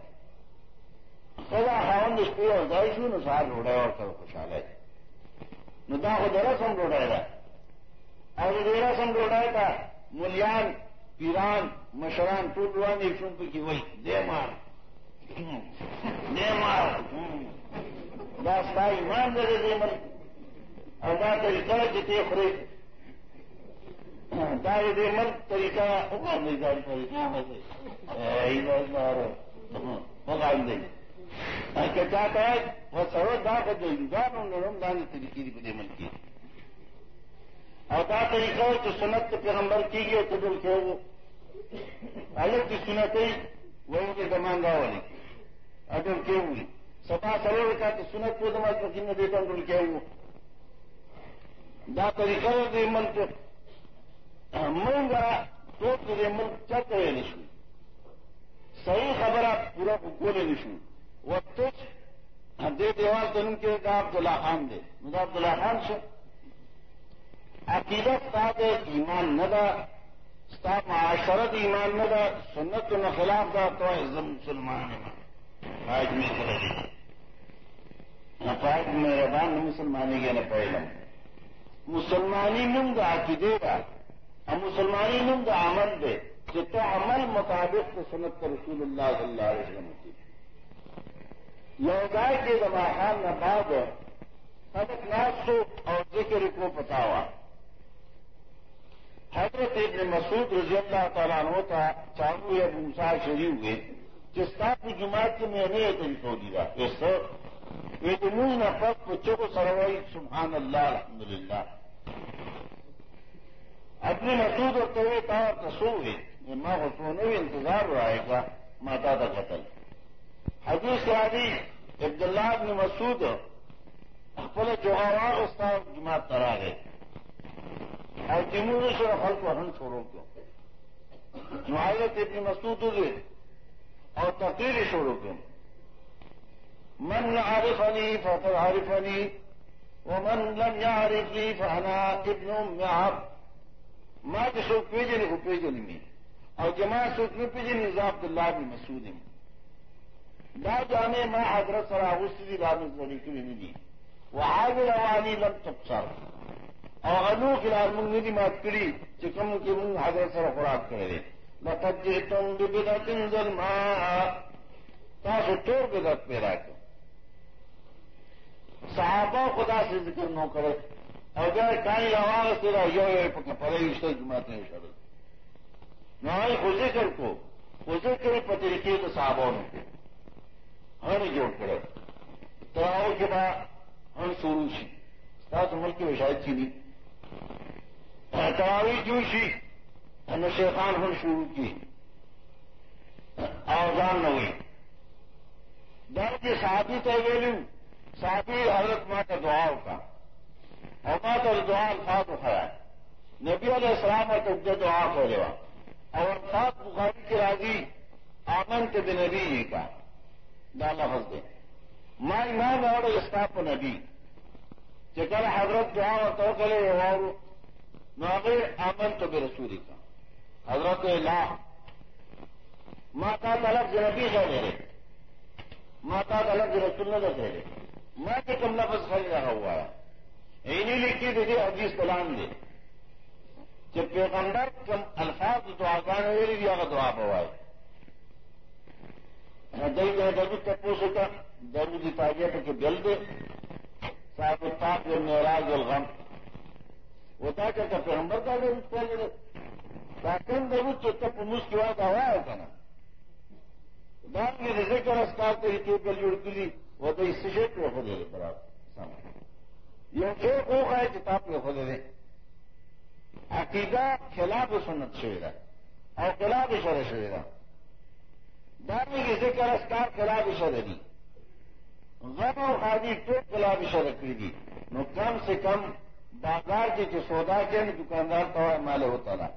سزا ہاؤن اس پہ ہو جائے شو نسار ڈوڑا اور کرو خوشحال ہے ندا کو درا سم ڈوڑا رہا اور ڈیرا سم ڈوڑا تھا ملیان، پیران، مشران ٹوٹوانی شمپ کی وہی دے مار. دے مار. داستا ایمان دے دے مر اور دا طریقہ جتے خرے دا دے مر طریقہ حکام نہیں جان طریقہ حکام دے کہ چاہتا ہے وہ سرو دا کو دے۔ گا نرم دان طریقے کی بدے مل کی۔ اور دا طریقہ ہو تو سنت پیغمبر کی گئی تو دل کے وہ۔ الگ کی سنت ہی وہ ان کے دمانگا والے کی اگر کے ہوئی سپا سرور کا تو سنت کو دماغ پر کن دیتا دل کے وہ۔ دا طریقہ دے ملک منگا تو دے ملک چک رہے نشو۔ صحیح خبر آپ پورا کو گولے نشو۔ وہ تجھ دے دیوال تن کے کا عبداللہ خان دے۔ مجھے عبداللہ خان سے عقیدت ستا دے ایمان نہ دا۔ ستا معاشرت ایمان نہ دا۔ سنت نہ خلاف دا تو عزم مسلمان آج میں کرے نہ پائد میں نہ مسلمانی گیا نہ پہلے مسلمانی نم دا عقیدے گا اور مسلمانی نم دا عمل دے، کہ تو عمل مطابق تو سنت رسول اللہ صلی اللہ علیہ وسلم کی یوگائے کے دبا خان نہ بعد سبق ناس سو اور ذکر کو پتا ہوا۔ حضرت ابن مسعود رضی اللہ تعالیٰ عنہ کا چالو یا گمسا شری ہوئے جس کا کی جماعت کے میں نے طریقہ دیا۔ اس ایک منہ نہ پک بچوں کو سروائی، سبحان اللہ الحمد للہ اپنے مسعود اور طوی کا کسو ہوئے ماں حسون بھی انتظار رہے گا ماتا کا قتل۔ حدیث آدھی عبداللہ ابن مسعود اپنے جوہرار استاد جماعت کرا گئے۔ اور جمہور سے حل کو ہن چھوڑو کیوں معاہدت ابن مسعود ہوئے اور تقریر چھوڑو کیوں من عارف علی فخر عارف علی ومن لم يعرف لي فانا ابن ام عبد ما چې څوک پیژني خو پیژني مې او جما څوک نه پیژني نظام عبد الله بن مسعود دا جامع ما حضرت سره اوسې دي دا مې ځړې کړې نه دي. اواني لم تبصر. او غنو خلال مونږ نه دي مات کړي چې کوم کې مونږ حضرت سره خوراک کړی لقد جئتم ببدعة ظلماء تاسو ټول بدعت پیدا کړ صحابہ خدا سے ذکر نہ کرے۔ اگر کہیں آواز تیرا یو یو پڑے اس طرح جماعت نہیں کر نہ خو ذکر کو خو ذکر پتہ لکھیے تو صحابوں نے۔ ہم جوڑ کرے۔ تراؤ کے بعد ہم شروع سی تاس ملک کی وشاید چینی تراوی جوشی ہم شیخان ہم شروع کی۔ آوزان نہ ہوئی۔ در کے صحابی تو ویلو صحابی حضرت ماں کا دعا کا اور ماں کا دعا الفاظ اٹھایا نبی علیہ السلام اور تب دعا کو لوا اور الفاظ بخاری کے راضی آمن کے بے نبی یہ کا۔ ڈالا پھنس دے۔ ماں ایمان اور اسٹاف نبی۔ چکر حضرت دعا اور تو کرے اور ناغے آمن تو بے رسولی کا۔ حضرت لا ماں کا طلب نبی ہے میرے ماتا الگ رسول نہ رہے میں کہ کم لفظ خری رہا ہوا ہے۔ انہیں لکھی دیکھیے حدیث کلام دے جب پیغمبر کم الفاظ تو آسان ہے دیا کا دعا ہوا ہے دئی گئے درد تپو سے کا درد دی تاجیا کہ بل دے۔ صاحب الطاق جو والمعراج والغم ہوتا کیا کہ پیغمبر کا درد پہلے کاکن درد تو تب مس کی بات ہوا ہے کنا بعد میں رزے کا رسکار تو یہ کل جڑ وہ تو اس سے پہ ہو دے برابر سامنے۔ یہ ایک ہو ہے کتاب پہ ہو دے عقیدہ خلاف سنت شویرا اور خلاف شر شویرا بعد میں کسی کا خلاف شر دی غم اور خادی ٹوپ خلاف شر کی دی نو کم سے کم بازار کے جو سودا کے دکاندار کا مالے ہوتا رہا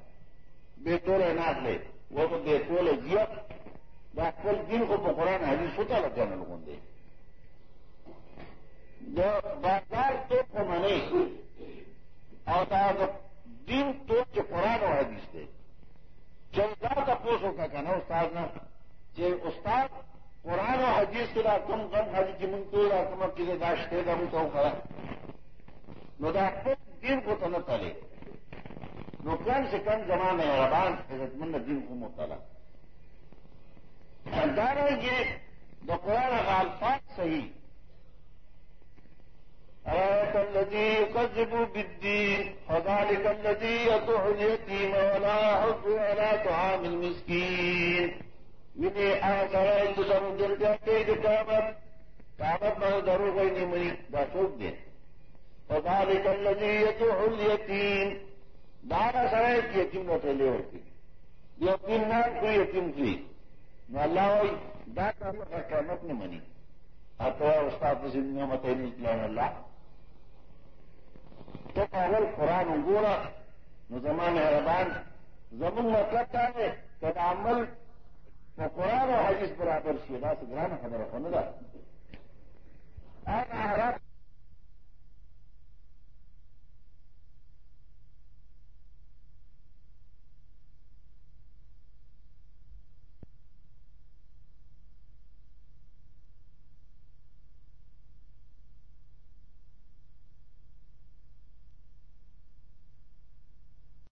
بے تول ناک لے۔ وہ تو بے تول جیت۔ کل دن کو قرآن حدیث ہوتا لگا نا لوگوں نے جو بازار تو کو اور دن تو قرآن اور حدیث دے۔ چودہ کا پوسوں کا کہنا استاد نا، کہ استاد قرآن و حدیث کے بعد کم کم حدیث کی منتو یا کم کسی داشتے کا بھی تو کرا ندا دن کو تو نہ تلے۔ نو کم سے کم زمانے ربان حضرت مند دن کو مطالعہ دارا یہ دا قرآن کا الفاظ صحیح۔ أرأيت الذي يكذب بالدين فذلك الذي يطع اليتيم ولا يحض على طعام المسكين. یہ آسرائے تو سر دل جاتے کہ قیامت قیامت میں ضرور کوئی نہیں مری بسوک دے فذلك الذي يطع اليتيم. دارا سرائے کی یتیم نہ پہلے ہوتی یتیم نام کوئی یتیم کی. نو وي قیامت نه مني اته استاد د دنیا اسلام قرآن ته اول احربان وګوره مطلب ته ده عمل په قران برابر شي. سے څنګه خبر خونه ده.